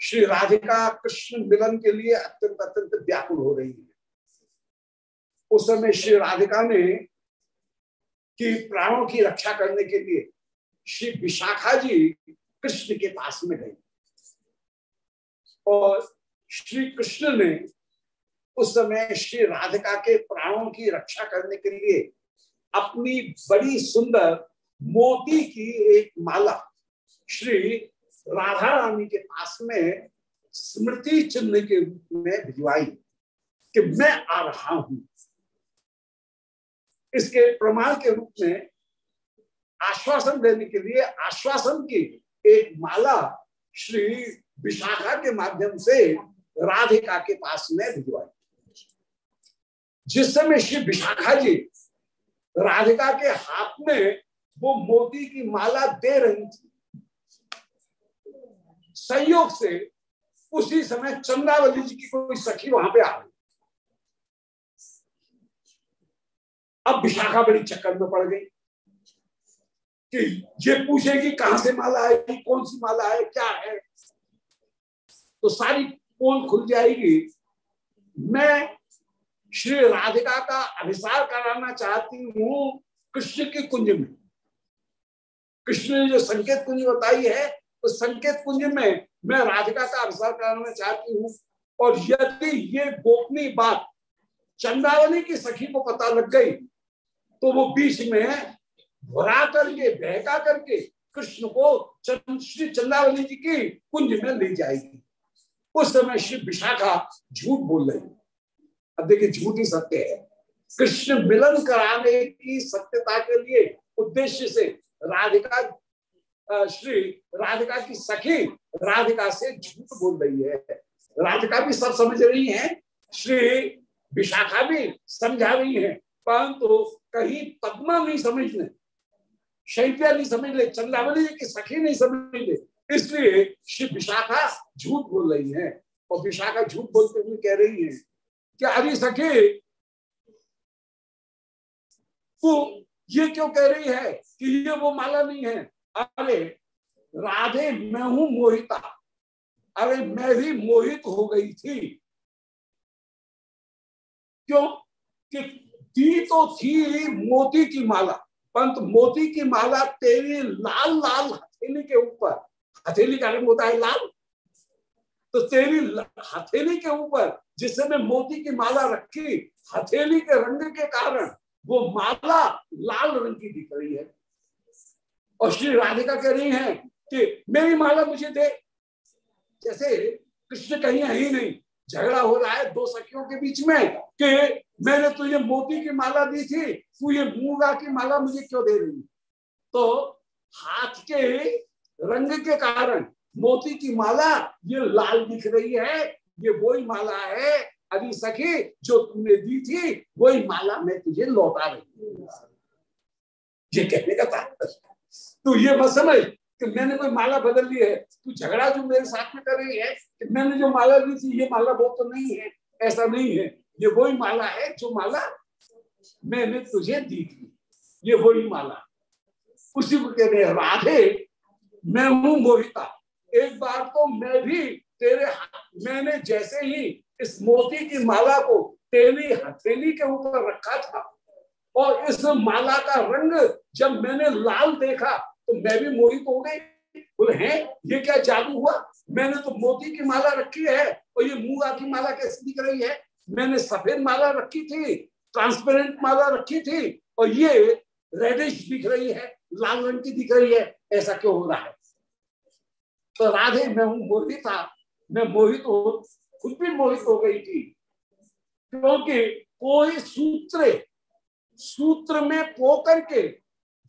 श्री राधिका कृष्ण मिलन के लिए अत्यंत अत्यंत व्याकुल हो रही है। उस समय श्री राधिका ने कि प्राणों की रक्षा करने के लिए श्री विशाखा जी कृष्ण के पास में गई। और श्री कृष्ण ने उस समय श्री राधिका के प्राणों की रक्षा करने के लिए अपनी बड़ी सुंदर मोती की एक माला श्री राधा रानी के पास में स्मृति चिन्ह के रूप में भिजवाई कि मैं आ रहा हूँ। इसके प्रमाण के रूप में आश्वासन देने के लिए आश्वासन की एक माला श्री विशाखा के माध्यम से राधिका के पास में भिजवाई। जिस समय श्री विशाखा जी राधिका के हाथ में वो मोती की माला दे रही थी संयोग से उसी समय चंद्रावली जी की कोई सखी वहाँ पे आ गई। अब विशाखा बड़ी चक्कर में पड़ गई कि ये पूछेगी कहाँ से माला आएगी, कौन सी माला है, क्या है? तो सारी पोल खुल जाएगी। मैं श्री राधिका का अभिसार कराना चाहती हूँ कृष्ण के कुंज में। कृष्ण ने जो संकेत कुंज बताई है उस संकेत कुंज में मैं राधिका का अभिसार कराना चाहती हूँ। और यदि ये गोपनीय बात चंदावली की सखी को पता लग गई तो वो बीच में भरा करके, बहका करके कृष्ण को श्री चंदावली जी की कुंज में ले जाएगी। उस समय श्री विशाखा झूठ बोल रही अब देखिए, झूठ ही सत्य है। कृष्ण मिलन कराने की सत्यता के लिए उद्देश्य से राधिका श्री राधिका की सखी राधिका से झूठ बोल रही है। राधिका भी सब समझ रही है, श्री विशाखा भी समझा रही है, परंतु तो कहीं पद्मा नहीं समझ ले शैत्या नहीं समझ ले चंद्रावली की सखी नहीं समझ ले इसलिए श्री विशाखा झूठ बोल रही है और विशाखा झूठ बोलते हुए कह रही है कि अरे सखी, तू ये क्यों कह रही है कि ये वो माला नहीं है? अरे राधे, मैं हूँ मोहिता। अरे मैं भी मोहित हो गई थी। क्यों? कि दी तो थी ही मोती की माला। पंत मोती की माला तेरी लाल लाल हथेली के ऊपर। हथेली का रंग होता है लाल। तो तेरी हथेली के ऊपर जिससे मैं मोती की माला रखी, हथेली के रंग के कारण वो माला लाल रंग की दिख रही है। और श्री राधिका कह रही है कि मेरी माला मुझे दे। जैसे कृष्ण कहीं है ही नहीं, झगड़ा हो रहा है दो सखियों के बीच में कि मैंने तुझे मोती की माला दी थी, तू ये मूँगा की माला मुझे क्यों दे रही? तो हाथ के रंग के कारण मोती की माला ये लाल दिख रही है, ये वही माला है, अभी सखी, जो तुमने दी थी, वही माला मैं तुझे लौटा रही हूँ। ये कहने का तात्पर्य तू ये मत समझ कि मैंने कोई माला बदल ली है। तू झगड़ा जो मेरे साथ में कर रही है कि मैंने जो माला ली थी, ये माला वो तो नहीं है, ऐसा नहीं है। ये वही माला है जो माला मैंने तुझे दी थी। ये वही माला। उसी को कहते हैं, राधे, मैं हूँ मोहिता। एक बार तो मैं भी तेरे मैंने जैसे ही इस मोती की माला को तेरी हथेली के ऊपर रखा था और इस माला का रंग जब मैंने लाल देखा तो मैं भी मोहित हो गई। बोले, हैं? ये क्या जादू हुआ? मैंने तो मोती की माला रखी है और ये मूँगा की माला कैसे दिख रही है? मैंने सफ़ेद माला रखी थी ट्रांसपेरेंट माला रखी थी और ये रेडिश दिख रही है, लाल रंग की दिख रही है। ऐसा क्यों हो रहा है? तो राधे, मैं हूँ मोहित था। मैं मोहित हो, खुद भी मोहित हो गई थी। क्योंकि कोई सूत्र सूत्र में पो करके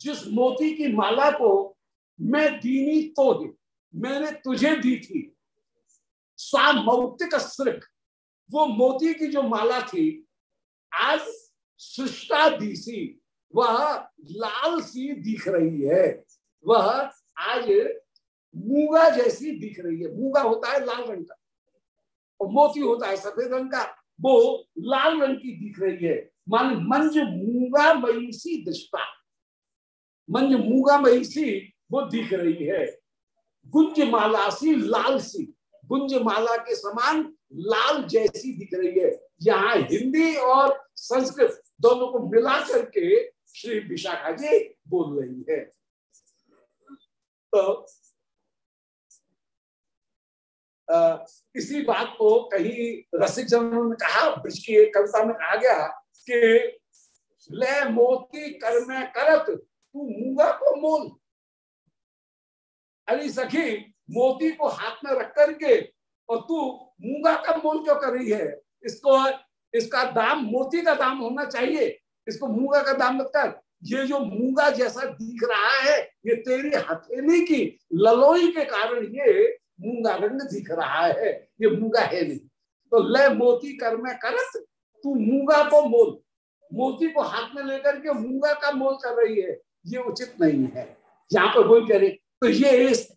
जिस मोती की माला को मैं दीनी तो ही मैंने तुझे दी थी। सा मौतिक श्रिक वो मोती की जो माला थी, आज सृष्टा दी सी, वह लाल सी दिख रही है। वह आज मूँगा जैसी दिख रही है। मूँगा होता है लाल रंग का, और मोती होता है सफ़ेद रंग का, वो लाल रंग की दिख रही है। मान मंज मूँगा मई सी दृष्टा। मंज मूँगा मई सी वो दिख रही है। गुंज माला सी लाल सी गुंज माला के समान लाल जैसी दिख रही है। यहाँ हिंदी और संस्कृत दोनों को मिला करके श्री विशाखा जी बोल रही है। तो इसी बात को कहीं रसिक जनों ने कहा, ब्रज की एक कविता में कहा गया कि ले मोती कर में करत तू मूँगा को मोल। अरे सखी, मोती को हाथ में रख करके, और तू मूँगा का मोल क्यों कर रही है? इसको, इसका दाम, मोती का दाम होना चाहिए। इसको मूँगा का दाम मत कर ये जो मूँगा जैसा दिख रहा है, ये तेरी हथेली की ललोई के कारण ये मूँगा रंग दिख रहा है। ये मूँगा है नहीं। तो ले मोती कर में करत, तू मूँगा को मोल। मोती को हाथ में लेकर के मूँगा का मोल कर रही है। ये उचित नहीं है। यहाँ पर कोई करे तो ये इस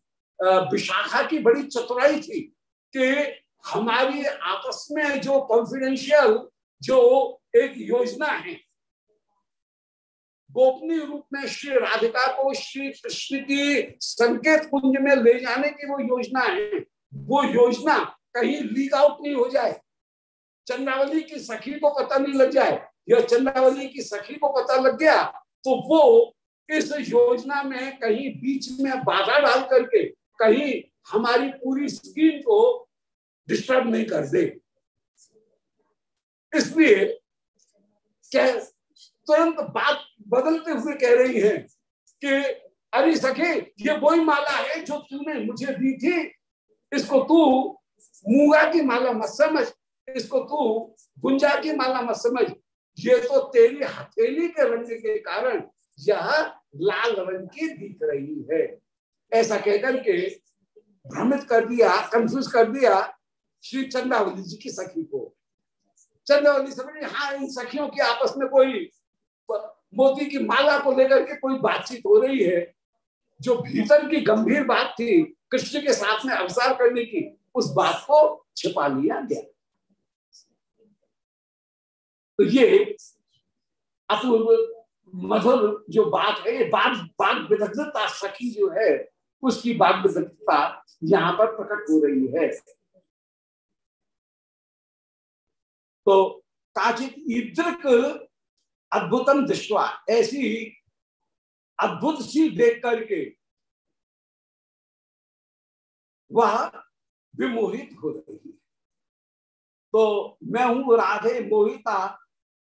विशाखा की बड़ी चतुराई थी कि हमारी आपस में जो कॉन्फिडेंशियल जो एक योजना है, गोपनीय रूप में श्री राधिका को श्री कृष्ण की संकेत कुंज में ले जाने की वो योजना है, वो योजना कहीं लीक आउट नहीं हो जाए। चंद्रावली की सखी को पता नहीं लग जाए। या चंद्रावली की सखी को पता लग गया तो वो इस योजना में कहीं बीच में बाधा डाल करके कहीं हमारी पूरी स्कीम को डिस्टर्ब नहीं कर दे। इसलिए क्या तुरंत बात बदलते हुए कह रही है कि, अरे सखे, ये वही माला है जो तूने मुझे दी थी। इसको तू मूँगा की माला मत समझ। इसको तू गुंजा की माला मत समझ। ये तो तेरी हथेली के रंग के कारण यह लाल रंग की दिख रही है। ऐसा कहकर के भ्रमित कर दिया कंफ्यूज कर दिया श्री चंद्रावली जी की सखी को। चंद्रावली समझ हाँ इन सखियों की आपस में कोई मोती की माला को लेकर के कोई बातचीत हो रही है। जो भीतर की गंभीर बात थी, कृष्ण के साथ में अवसार करने की, उस बात को छिपा लिया गया। तो ये अपूर्व मधुर जो बात है बात बात विदग्धता सखी जो है, उसकी बाग विदग्धता यहाँ पर प्रकट हो रही है। तो काचित ईद्रक अद्भुतम दृष्टवा ऐसी अद्भुत सी देख करके वह विमोहित हो रही है। तो मैं हूँ राधे मोहिता,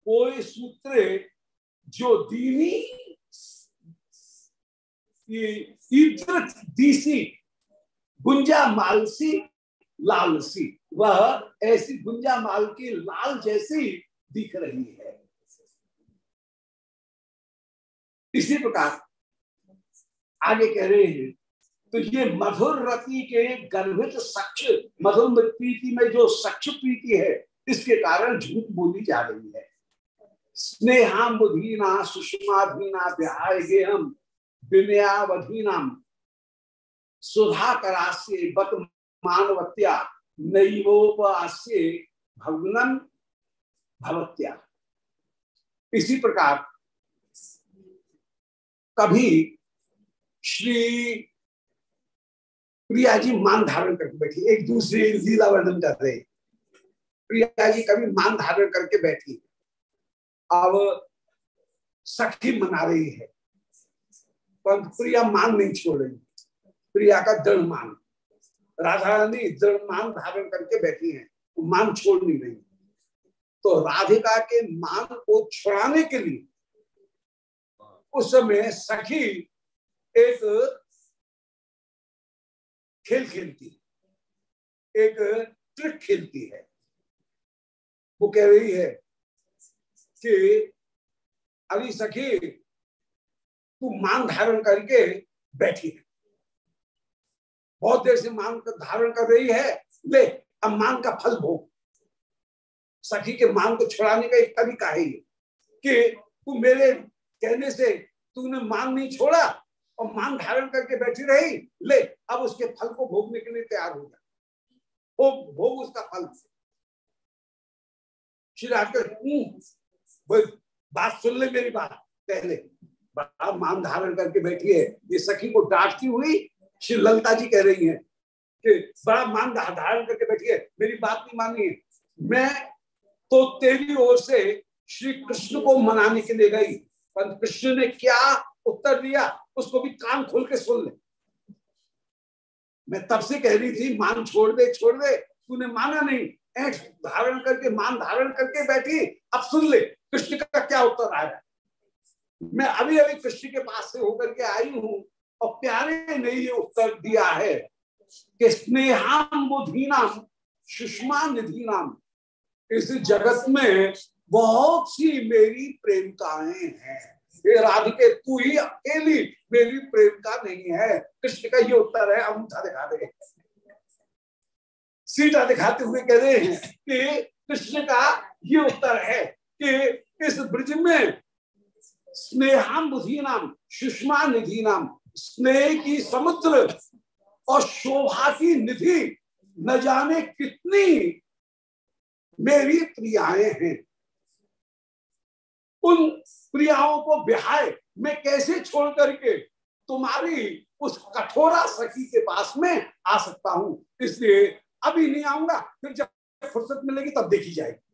कोई सूत्र जो दीनी दीसी गुंजा मालसी, लालसी, वह ऐसी गुंजा माल की लाल जैसी दिख रही है। इसी प्रकार आगे कह रहे हैं तो ये मधुर रति के गर्भित सक्ष मधुर प्रीति में जो सक्ष प्रीति है, इसके कारण झूठ बोली जा रही है। स्नेहा मुधीना सुषमाधीना व्याहाय गेहम विनयावधीनाम। सुधा करास्य बत मानवत्या नैवोपास्य भगनम भवत्या। इसी प्रकार कभी श्री प्रिया जी मान धारण करके बैठी, एक दूसरे लीला वर्णन कर रहे। प्रिया जी कभी मान धारण करके बैठी। अब सखी मना रही है। पर प्रिया मान नहीं छोड़। रही प्रिया का दृढ़ मान। राधा रानी दृढ़ मान धारण करके बैठी है। मान छोड़ नहीं। रही तो राधिका के मान को छुड़ाने के लिए उस समय सखी एक खेल खेलती एक ट्रिक खेलती है। वो कह रही है कि अरे सखी, तू मान धारण करके बैठी है। बहुत देर से मान का धारण कर रही है, ले, अब मान का फल भोग। सखी के मान को छुड़ाने का एक तरीका है कि तू मेरे कहने से तूने मान नहीं छोड़ा, और मान धारण करके बैठी रही, ले, अब उसके फल को भोगने के लिए तैयार हो जा। भोग उसका फल श्री राजकर बात सुन ले मेरी बात, पहले। बड़ा मान धारण करके बैठी है ये सखी को डांटती हुई श्री ललिता जी कह रही है कि बड़ा मान धारण करके बैठी है मेरी बात नहीं मानी है मैं तो तेरी ओर से श्री कृष्ण को मनाने के लिए गई। पर कृष्ण ने क्या उत्तर दिया, उसको भी कान खोल के सुन ले। मैं तब से कह रही थी, मान छोड़ दे छोड़ दे। तूने माना नहीं। धारण करके, मान धारण करके बैठी। अब सुन ले। कृष्ण का क्या उत्तर आया मैं अभी अभी कृष्ण के पास से होकर के आई हूँ और प्यारे ने ये उत्तर दिया है कि स्नेहाम बुधीनाम सुषमा निधि नाम इस जगत में बहुत सी मेरी प्रेमिकाएँ हैं। ये राधिके, तू ही अकेली मेरी प्रेमिका नहीं है। कृष्ण का ये उत्तर है, अंगूठा दिखा दे। सीटा दिखाते हुए कह रहे हैं कि कृष्ण का ये उत्तर है कि इस ब्रिज में स्नेहाम बुद्धि नाम सुषमा निधि नाम स्नेह की समुद्र और शोभा की निधि, न जाने कितनी मेरी प्रियाएँ हैं। उन प्रियाओं को बिहाय मैं कैसे छोड़ करके तुम्हारी उस कठोरा सखी के पास में आ सकता हूँ? इसलिए अभी नहीं आऊँगा, फिर जब फुर्सत मिलेगी तब देखी जाएगी।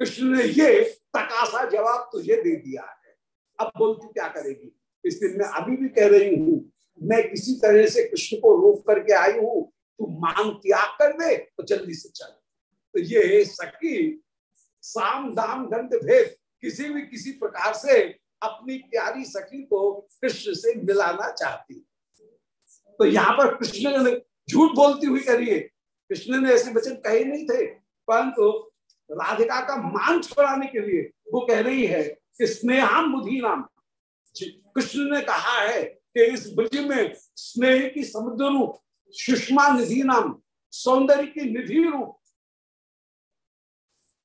कृष्ण ने ये तकासा जवाब तुझे दे दिया है। अब बोल तू क्या करेगी? इसलिए मैं अभी भी कह रही हूँ, मैं किसी तरह से कृष्ण को रोक करके आई हूँ, तू मान त्याग कर दे तो जल्दी से चल। तो ये सखी, साम दाम गंध भेद। किसी भी किसी प्रकार से अपनी प्यारी सखी को कृष्ण से मिलाना चाहती तो यहाँ पर कृष्ण ने झूठ बोलती हुई करिए कृष्ण ने ऐसे वचन कहे नहीं थे, परंतु तो राधिका का मान छोड़ाने के लिए वो कह रही है कि स्नेहाम बुद्धि नाम कृष्ण ने कहा है कि इस ब्रज में स्नेह की समुद्र रूप सुषमा निधि नाम, सौंदर्य की निधि रूप,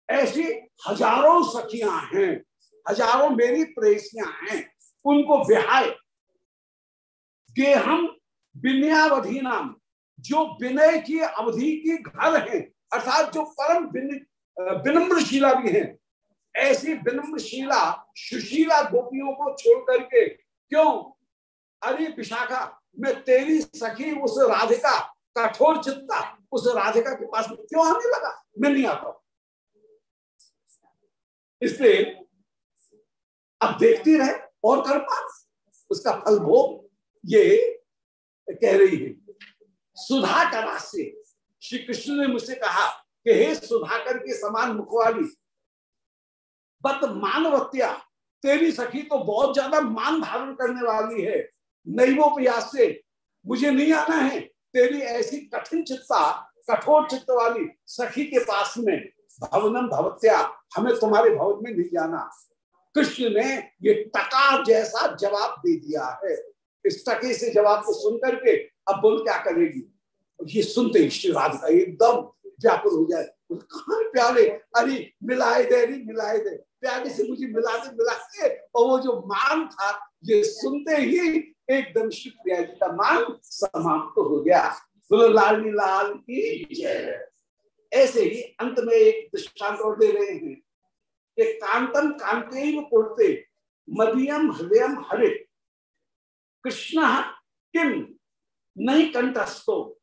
ऐसी हज़ारों सखियाँ हैं, हज़ारों मेरी प्रेसियाँ हैं, उनको विहाय। गेहम विनयावधि नाम, जो विनय की अवधि की घर है, अर्थात जो परम विनम्रशीला भी हैं। ऐसी विनम्रशीला, सुशीला गोपियों को छोड़ करके क्यों? अरे विशाखा, मैं तेरी सखी उस राधिका, कठोर चित्ता उस राधिका के पास में क्यों आने लगा? मैं नहीं आता। इसलिए अब देखती रहे और कर पास। उसका फल भोग ये कह रही है। सुधा करा से श्री कृष्ण ने मुझसे कहा कि हे सुधाकर के समान मुखवाली, बत मानवत्या, तेरी सखी तो बहुत ज़्यादा मान धारण करने वाली है। नहीं वो प्रयास से मुझे नहीं आना है। तेरी ऐसी कठिन चित्ता कठोर चित्त वाली सखी के पास में, भवनम भवत्या, हमें तुम्हारे भवन में नहीं जाना। कृष्ण ने ये टका जैसा जवाब दे दिया है। इस टके से जवाब को सुन करके अब बोल क्या करेगी? ये सुनते ही श्री राधिका एकदम व्याकुल हो जाए। कहा प्यारे अरे मिलाए दे, अरे मिलाए दे। प्यारे से मुझे मिला दे मिला दे। और वो जो मान था, ये सुनते ही एकदम श्री जी का मान समाप्त तो हो गया। बोलो, लाल लाल की ऐसे ही अंत में एक दृष्टांत और दे रहे हैं। कि कांतम कांते ही कुर्ते मदियम हृदय हरे। कृष्ण किम? नहीं कंठस्थो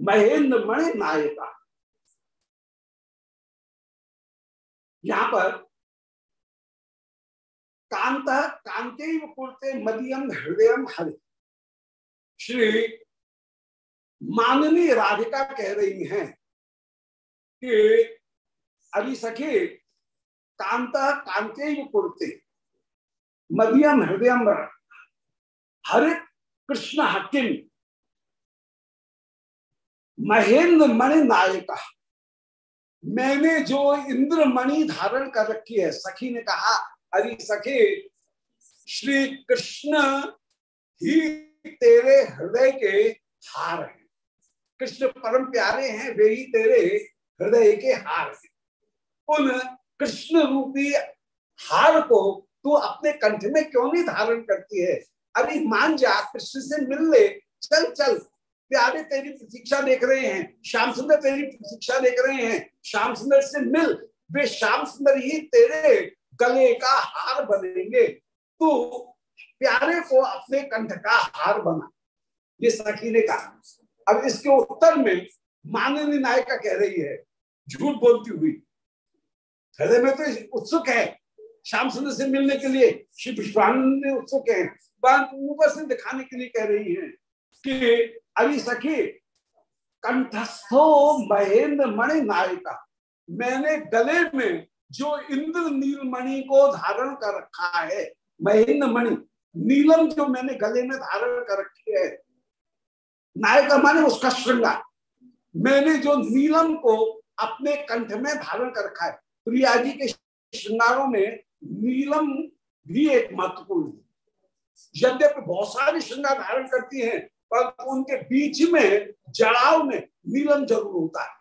महेंद्र मणि नायका। यहाँ पर कांत, कांते कुर्ते मदियम हृदय हरे। श्री माननीय राधिका कह रही हैं कि अभी सखी, कांत, कांते कुर्ते मदियम हृदय हरे कृष्ण हकिम। महेंद्र मणि नायका। मैंने जो इंद्र मणि धारण कर रखी है, सखी ने कहा, अरे सखी श्री कृष्ण ही तेरे हृदय के हार हैं। कृष्ण परम प्यारे हैं, वे ही तेरे हृदय के हार हैं। उन कृष्ण रूपी हार को तू अपने कंठ में क्यों नहीं धारण करती है? अभी मान जा, कृष्ण से मिल ले, चल चल। प्यारे तेरी प्रतीक्षा देख रहे हैं, श्याम सुंदर तेरी प्रतीक्षा देख रहे हैं, श्याम सुंदर से मिल, वे श्याम सुंदर ही तेरे गले का हार बनेंगे। तू प्यारे को अपने कंठ का हार बना। ये सखी ने कहा। अब इसके उत्तर में माननीय नायिका कह रही है, झूठ बोलती हुई। हृदय में तो उत्सुक है, श्याम सुंदर से मिलने के लिए श्री विश्वानंद उत्सुक है। दिखाने के लिए कह रही है कि अभी सखी कंठस्थो महेंद्र मणि नायिका। मैंने गले में जो इंद्र नीलमणि को धारण कर रखा है, महेंद्र मणि, नीलम जो मैंने गले में धारण कर रखी है, नायिका माने उसका श्रृंगार। मैंने जो नीलम को अपने कंठ में धारण कर रखा है, प्रिया जी के श्रृंगारों में नीलम भी एक महत्वपूर्ण है। यद्यपि बहुत सारे श्रृंगार धारण करती हैं पर उनके बीच में जड़ाव में नीलम ज़रूर होता है।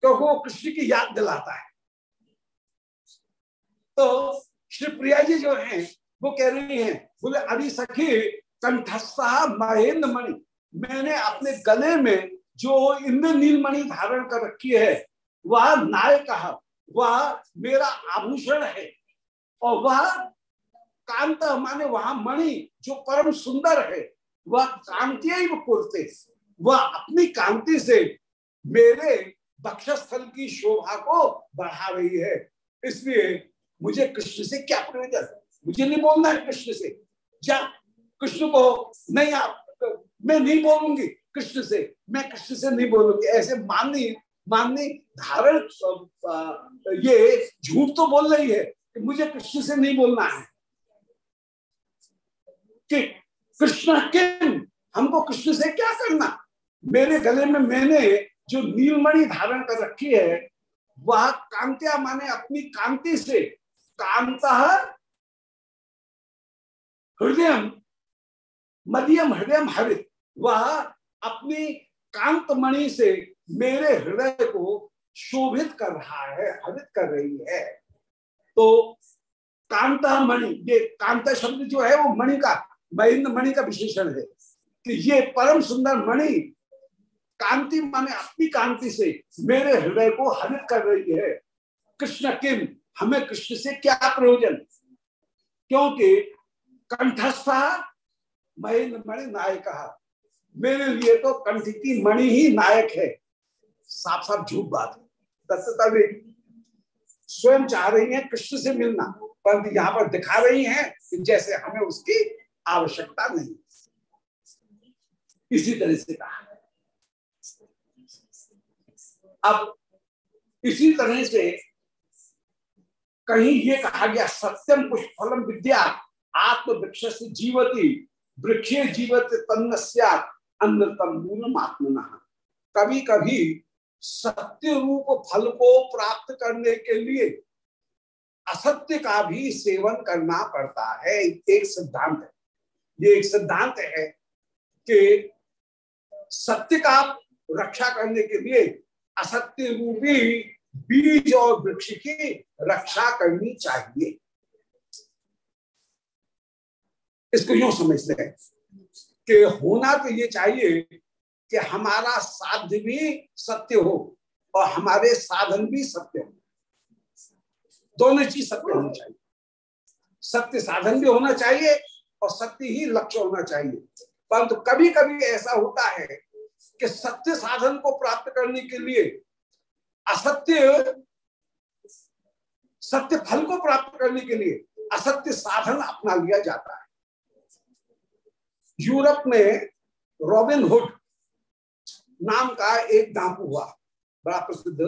क्योंकि वो कृष्ण की याद दिलाता है। तो श्री प्रिया जी जो हैं, वो कह रही हैं, बोले, अरे सखी, कंठस्था महेंद्र मणि, मैंने अपने गले में जो इंद्र नीलमणि धारण कर रखी है, वह नायक वह मेरा आभूषण है, और वह कांत माने वहाँ मणि, जो परम सुंदर है, वह कांति कुरते वह अपनी कांति से मेरे बक्षस्थल की शोभा को बढ़ा रही है। इसलिए मुझे कृष्ण से क्या प्रयोजन? मुझे नहीं बोलना है कृष्ण से। जा, कृष्ण को नहीं, आप, मैं नहीं बोलूँगी कृष्ण से। मैं कृष्ण से नहीं बोलूँगी। ऐसे माननी माननी धारण ये झूठ तो बोल रही है कि मुझे कृष्ण से नहीं बोलना है। कि कृष्ण किम? हमको कृष्ण से क्या करना? मेरे गले में मैंने जो नीलमणि धारण कर रखी है, वह कांत्या माने अपनी कांति से कांता हृदय मध्यम हृदय हरित। वह अपनी कांत मणि से मेरे हृदय को शोभित कर रहा है, हरित कर रही है। तो कांता मणि ये कांता शब्द जो है वो मणि का महेंद्र मणि का विशेषण है कि ये परम सुंदर मणि कांति माने अपनी कांति से मेरे हृदय को हरित कर रही है। कृष्ण किम? हमें कृष्ण से क्या प्रयोजन? क्योंकि कंठस्था महेंद्र मणि नायक मेरे लिए तो कंठ की मणि ही नायक है। साफ़ साफ़ झूठ बात है। दत्तता भी स्वयं चाह रही है कृष्ण से मिलना, परंतु यहाँ पर दिखा रही हैं जैसे हमें उसकी आवश्यकता नहीं इसी तरह से कहा। अब इसी तरह से कहीं ये कहा गया, सत्यम कुछ फलम विद्या आत्म वृक्ष से जीवती, वृक्षे जीवत तन्न अन्नतम मूलम आत्मना। कभी कभी सत्य रूप फल को प्राप्त करने के लिए असत्य का भी सेवन करना पड़ता है, एक सिद्धांत है। ये एक सिद्धांत है कि सत्य का रक्षा करने के लिए असत्य रूपी बीज और वृक्ष की रक्षा करनी चाहिए। इसको यूँ समझते हैं कि होना तो ये चाहिए कि हमारा साध्य भी सत्य हो और हमारे साधन भी सत्य हो। दोनों चीज़ सत्य होनी चाहिए। सत्य साधन भी होना चाहिए और सत्य ही लक्ष्य होना चाहिए। परंतु कभी कभी ऐसा होता है कि सत्य साधन को प्राप्त करने के लिए असत्य सत्य फल को प्राप्त करने के लिए असत्य साधन अपना लिया जाता है। यूरोप में रॉबिन हुड नाम का एक डाकू हुआ, बड़ा प्रसिद्ध।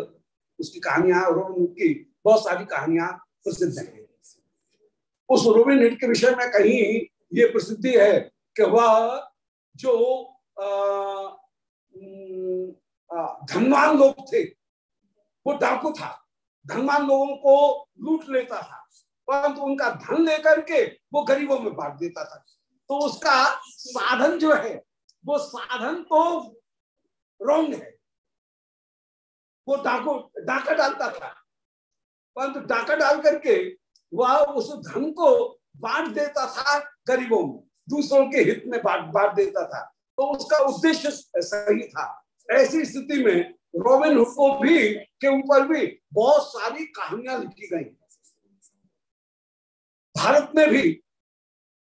उसकी कहानियाँ रॉबिन हुड की बहुत सारी कहानियाँ प्रसिद्ध हैं। उस रोबिन हुड के विषय में कहीं ये प्रसिद्धि है कि वह जो धनवान लोग थे, वो डाकू था। धनवान लोगों को लूट लेता था, परंतु उनका धन लेकर के वो गरीबों में बांट देता था। तो उसका साधन जो है, वो साधन तो रोंग है। वो डाकू, डाका डालता था, परंतु डाका डाल करके वह उस धन को बांट देता था गरीबों में, दूसरों के हित में बांट बांट देता था। तो उसका उद्देश्य सही था। ऐसी स्थिति में रोबिन हुड को भी, के ऊपर भी बहुत सारी कहानियाँ लिखी गई। भारत में भी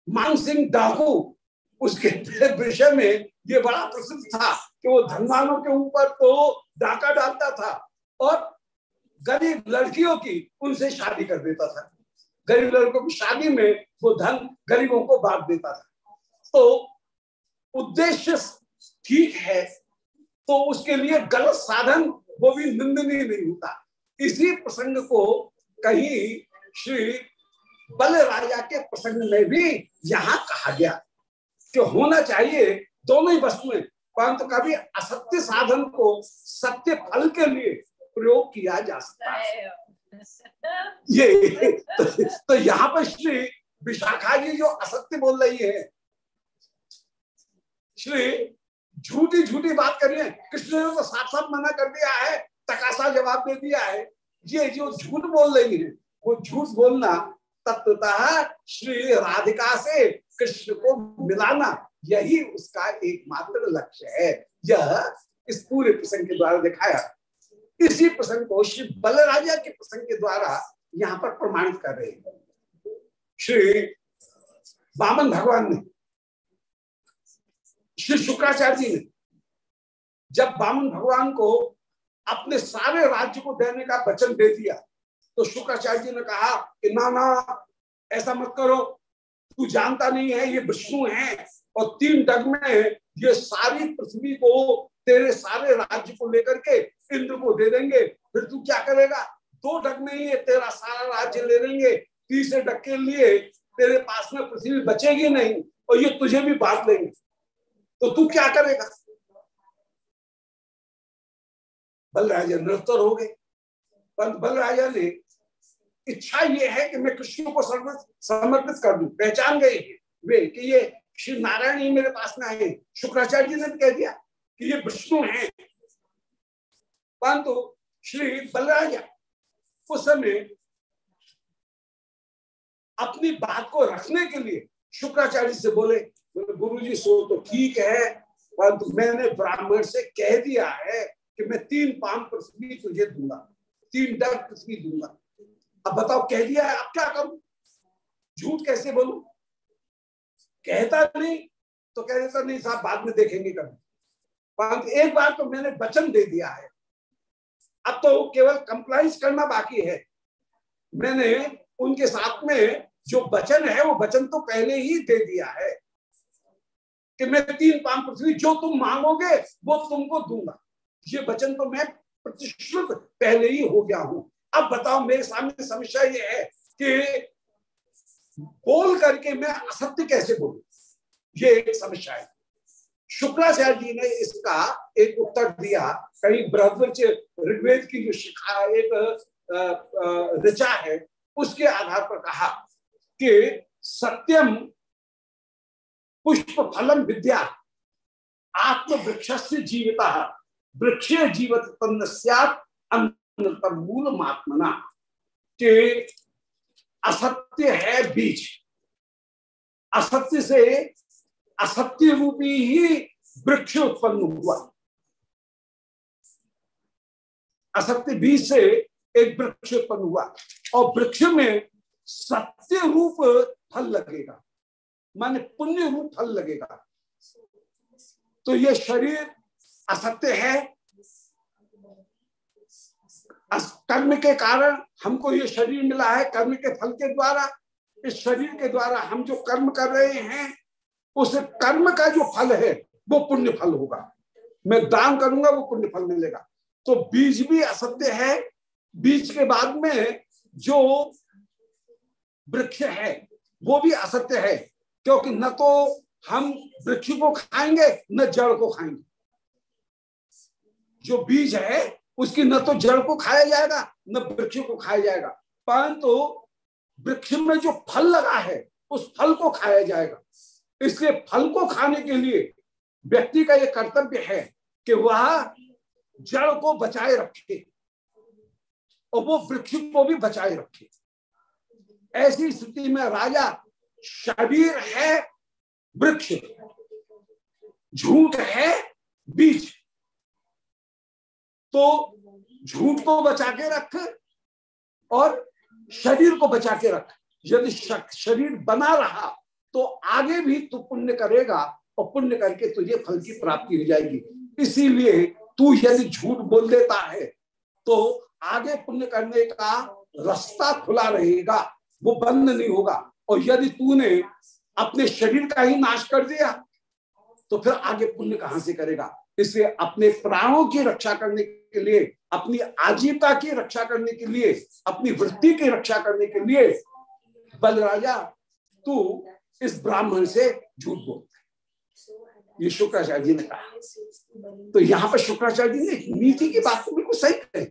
मानसिंह डाकू, उसके विषय में ये बड़ा प्रसिद्ध था कि वो धनवानों के ऊपर तो डाका डालता था और गरीब लड़कियों की उनसे शादी कर देता था। गरीब लड़कों की शादी में वो धन गरीबों को बांट देता था। तो उद्देश्य ठीक है तो उसके लिए गलत साधन वो भी निंदनीय नहीं होता। इसी प्रसंग को कहीं श्री बल राजा के प्रसंग में भी यहाँ कहा गया कि होना चाहिए दोनों ही वस्तुएँ, परंतु कभी असत्य साधन को सत्य फल के लिए प्रयोग किया जा सकता है। ये तो, (laughs) (laughs) तो यहाँ पर श्री विशाखा जी जो असत्य बोल रही है श्री झूठी झूठी बात कर रही है। कृष्ण ने तो साफ़ साफ़ मना कर दिया है तकासा जवाब दे दिया है। ये जो झूठ बोल रही है वो झूठ बोलना तत्वतः श्री राधिका से कृष्ण को मिलाना यही उसका एकमात्र लक्ष्य है। यह इस पूरे प्रसंग के द्वारा दिखाया। इसी प्रसंग को श्री बलराजा के प्रसंग के द्वारा यहाँ पर प्रमाणित कर रहे हैं। श्री बामन भगवान ने, श्री शुक्राचार्य जी ने, जब बामन भगवान को अपने सारे राज्य को देने का वचन दे दिया तो शुक्राचार्य जी ने कहा कि ना ना, ऐसा मत करो। तू जानता नहीं है, ये विष्णु है और तीन डग में ये सारी पृथ्वी को तेरे सारे राज्य को लेकर के इंद्र को दे देंगे। फिर तू क्या करेगा? दो डग नहीं है तेरा सारा राज्य ले लेंगे। तीसरे डग के लिए तेरे पास में पृथ्वी बचेगी नहीं और ये तुझे भी बांट लेंगे तो तू क्या करेगा? बलराजा निरंतर हो गए। परंतु बलराजा ने इच्छा ये है कि मैं कृष्ण को समर्पित कर दू। पहचान गए वे कि ये श्री नारायण ही मेरे पास में आए। शुक्राचार्य जी ने कह दिया कि ये विष्णु हैं। परंतु श्री बलराजा उस समय अपनी बात को रखने के लिए शुक्राचार्य से बोले गुरु जी सो तो ठीक है, परंतु मैंने ब्राह्मण से कह दिया है कि मैं तीन पान पृथ्वी तुझे दूँगा, तीन डर पृथ्वी दूँगा। अब बताओ, कह दिया है, अब क्या करूँ? झूठ कैसे बोलू? कहता नहीं तो कह देता नहीं, साहब, बाद में देखेंगे कभी। परंतु एक बार तो मैंने वचन दे दिया है। अब तो केवल कंप्लाइंस करना बाकी है। मैंने उनके साथ में जो वचन है, वो वचन तो पहले ही दे दिया है कि मैं तीन पाम पृथ्वी, जो तुम मांगोगे, वो तुमको दूँगा। ये वचन तो मैं प्रतिश्रुत पहले ही हो गया हूँ। अब बताओ, मेरे सामने समस्या ये है कि बोल करके मैं असत्य कैसे बोलू? ये एक समस्या है। शुक्राचार्य जी ने इसका एक उत्तर दिया। कहीं बृहद्वच ऋग्वेद की जो शिखा एक ऋचा है, उसके आधार पर कहा कि सत्यम पुष्प फलम विद्या आत्म वृक्ष से जीविता, वृक्ष जीवत मूल महात्मना के असत्य है बीज। असत्य से असत्य रूपी ही वृक्ष उत्पन्न हुआ। असत्य बीज से एक वृक्ष उत्पन्न हुआ। और वृक्ष में सत्य रूप फल लगेगा, माने पुण्य रूप फल लगेगा। तो ये शरीर असत्य है। कर्म के कारण हमको ये शरीर मिला है, कर्म के फल के द्वारा। इस शरीर के द्वारा हम जो कर्म कर रहे हैं उस कर्म का जो फल है, वो पुण्य फल होगा। मैं दान करूँगा, वो पुण्य फल मिलेगा। तो बीज भी असत्य है। बीज के बाद में जो वृक्ष है, वो भी असत्य है। क्योंकि न तो हम वृक्ष को खाएँगे, न जड़ को खाएँगे। जो बीज है, उसकी न तो जड़ को खाया जाएगा, न वृक्ष को खाया जाएगा। परंतु वृक्ष में जो फल लगा है, उस फल को खाया जाएगा। इसलिए फल को खाने के लिए व्यक्ति का यह कर्तव्य है कि वह जड़ को बचाए रखे और वो वृक्ष को भी बचाए रखे। ऐसी स्थिति में राजा शरीर है, वृक्ष। झूठ है, बीज। तो झूठ को बचा के रख और शरीर को बचा के रख। यदि शरीर बना रहा तो आगे भी तू पुण्य करेगा और पुण्य करके तुझे फल की प्राप्ति हो जाएगी। इसीलिए तू यदि झूठ बोल देता है तो आगे पुण्य करने का रास्ता खुला रहेगा, वो बंद नहीं होगा। और यदि तूने अपने शरीर का ही नाश कर दिया तो फिर आगे पुण्य कहाँ से करेगा? इसलिए अपने प्राणों की रक्षा करने के लिए, अपनी आजीविका की रक्षा करने के लिए, अपनी वृत्ति की रक्षा करने के लिए, बलराजा, तू इस ब्राह्मण से झूठ बोलता ये शुक्राचार्य जी ने कहा। तो यहाँ पर शुक्राचार्य जी ने नीति की बात तो बिल्कुल सही कही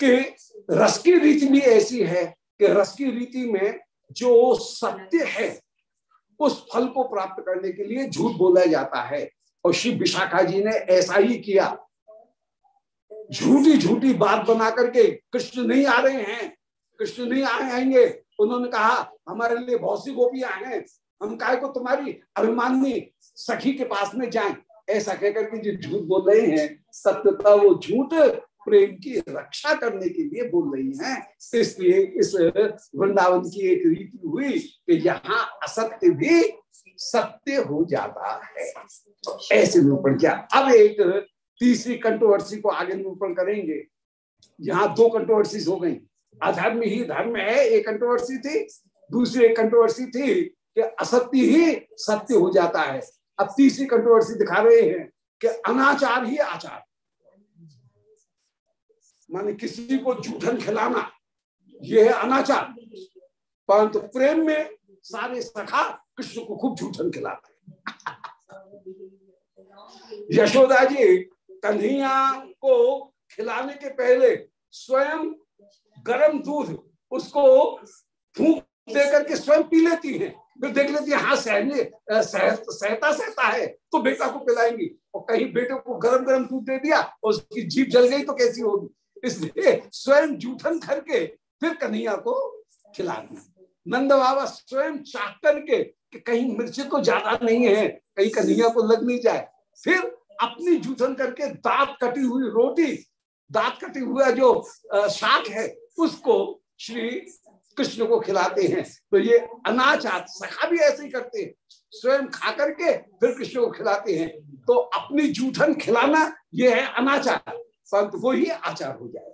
कि रस की रीति भी ऐसी है कि रस की रीति में जो सत्य है, उस फल को प्राप्त करने के लिए झूठ बोला जाता है। और श्री विशाखा जी ने ऐसा ही किया। झूठी झूठी बात बना करके कृष्ण नहीं आ रहे हैं, कृष्ण नहीं आएँगे। उन्होंने कहा, हमारे लिए बहुत सी गोपियाँ हैं हम काय को तुम्हारी अभिमानी सखी के पास में जाए? ऐसा कहकर के जो झूठ बोल रहे हैं, सत्यता वो झूठ प्रेम की रक्षा करने के लिए बोल रही हैं। इसलिए इस वृंदावन की एक रीति हुई कि यहाँ असत्य भी सत्य हो जाता है। ऐसे निरूपण किया। अब एक तीसरी कंट्रोवर्सी को आगे निरूपण करेंगे। यहाँ दो कंट्रोवर्सी हो गई। अधर्म ही धर्म है, एक कंट्रोवर्सी थी, दूसरी एक कंट्रोवर्सी थी कि असत्य ही सत्य हो जाता है। अब तीसरी कंट्रोवर्सी दिखा रहे हैं कि अनाचार ही आचार। माने किसी को जूठन खिलाना यह है अनाचार। परंतु प्रेम में सारे सखा कृष्ण को खूब झूठन खिलाते यशोदा जी, कन्हैया को खिलाने के पहले स्वयं गर्म दूध उसको फूक दे करके स्वयं पी लेती हैं। फिर देख लेती है हाँ सहने सहता सहता है तो बेटा को पिलाएँगी। और कहीं बेटे को गरम गरम दूध दे दिया और उसकी जीप जल गई तो कैसी होगी? इसलिए स्वयं जूठन करके फिर कन्हैया को खिलाना। नंद बाबा स्वयं चाह करके कि कहीं मिर्ची तो ज़्यादा नहीं है, कहीं कन्हैया को लग नहीं जाए। फिर अपनी जूठन करके दांत कटी हुई रोटी, दांत कटी हुआ जो शाक है उसको श्री कृष्ण को खिलाते हैं। तो ये अनाचार सखा भी ऐसे ही करते हैं। स्वयं खा करके फिर कृष्ण को खिलाते हैं। तो अपनी जूठन खिलाना ये है अनाचार। परंतु वो ही आचार हो जाए।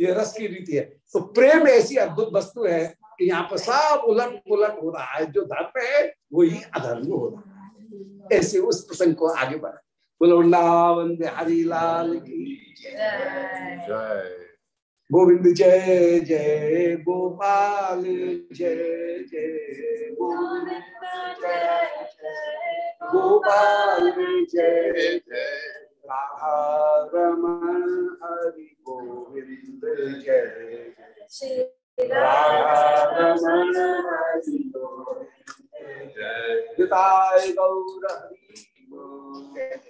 ये रस की रीति है। तो प्रेम ऐसी अद्भुत वस्तु है कि यहाँ पर सब उलट पुलट हो रहा है। जो धर्म है वो ही अधर्म हो रहा है। ऐसे उस प्रसंग को आगे बढ़ा बोलो, वृंदावन बिहारी लाल की जय। गोविंद जय जय गोपाल, जय जय गोविंद गोपाल, जय राधा रमण हरि गोविंद, जय। राधा रमण हरि गोविंद, जय। जय गौर, हरि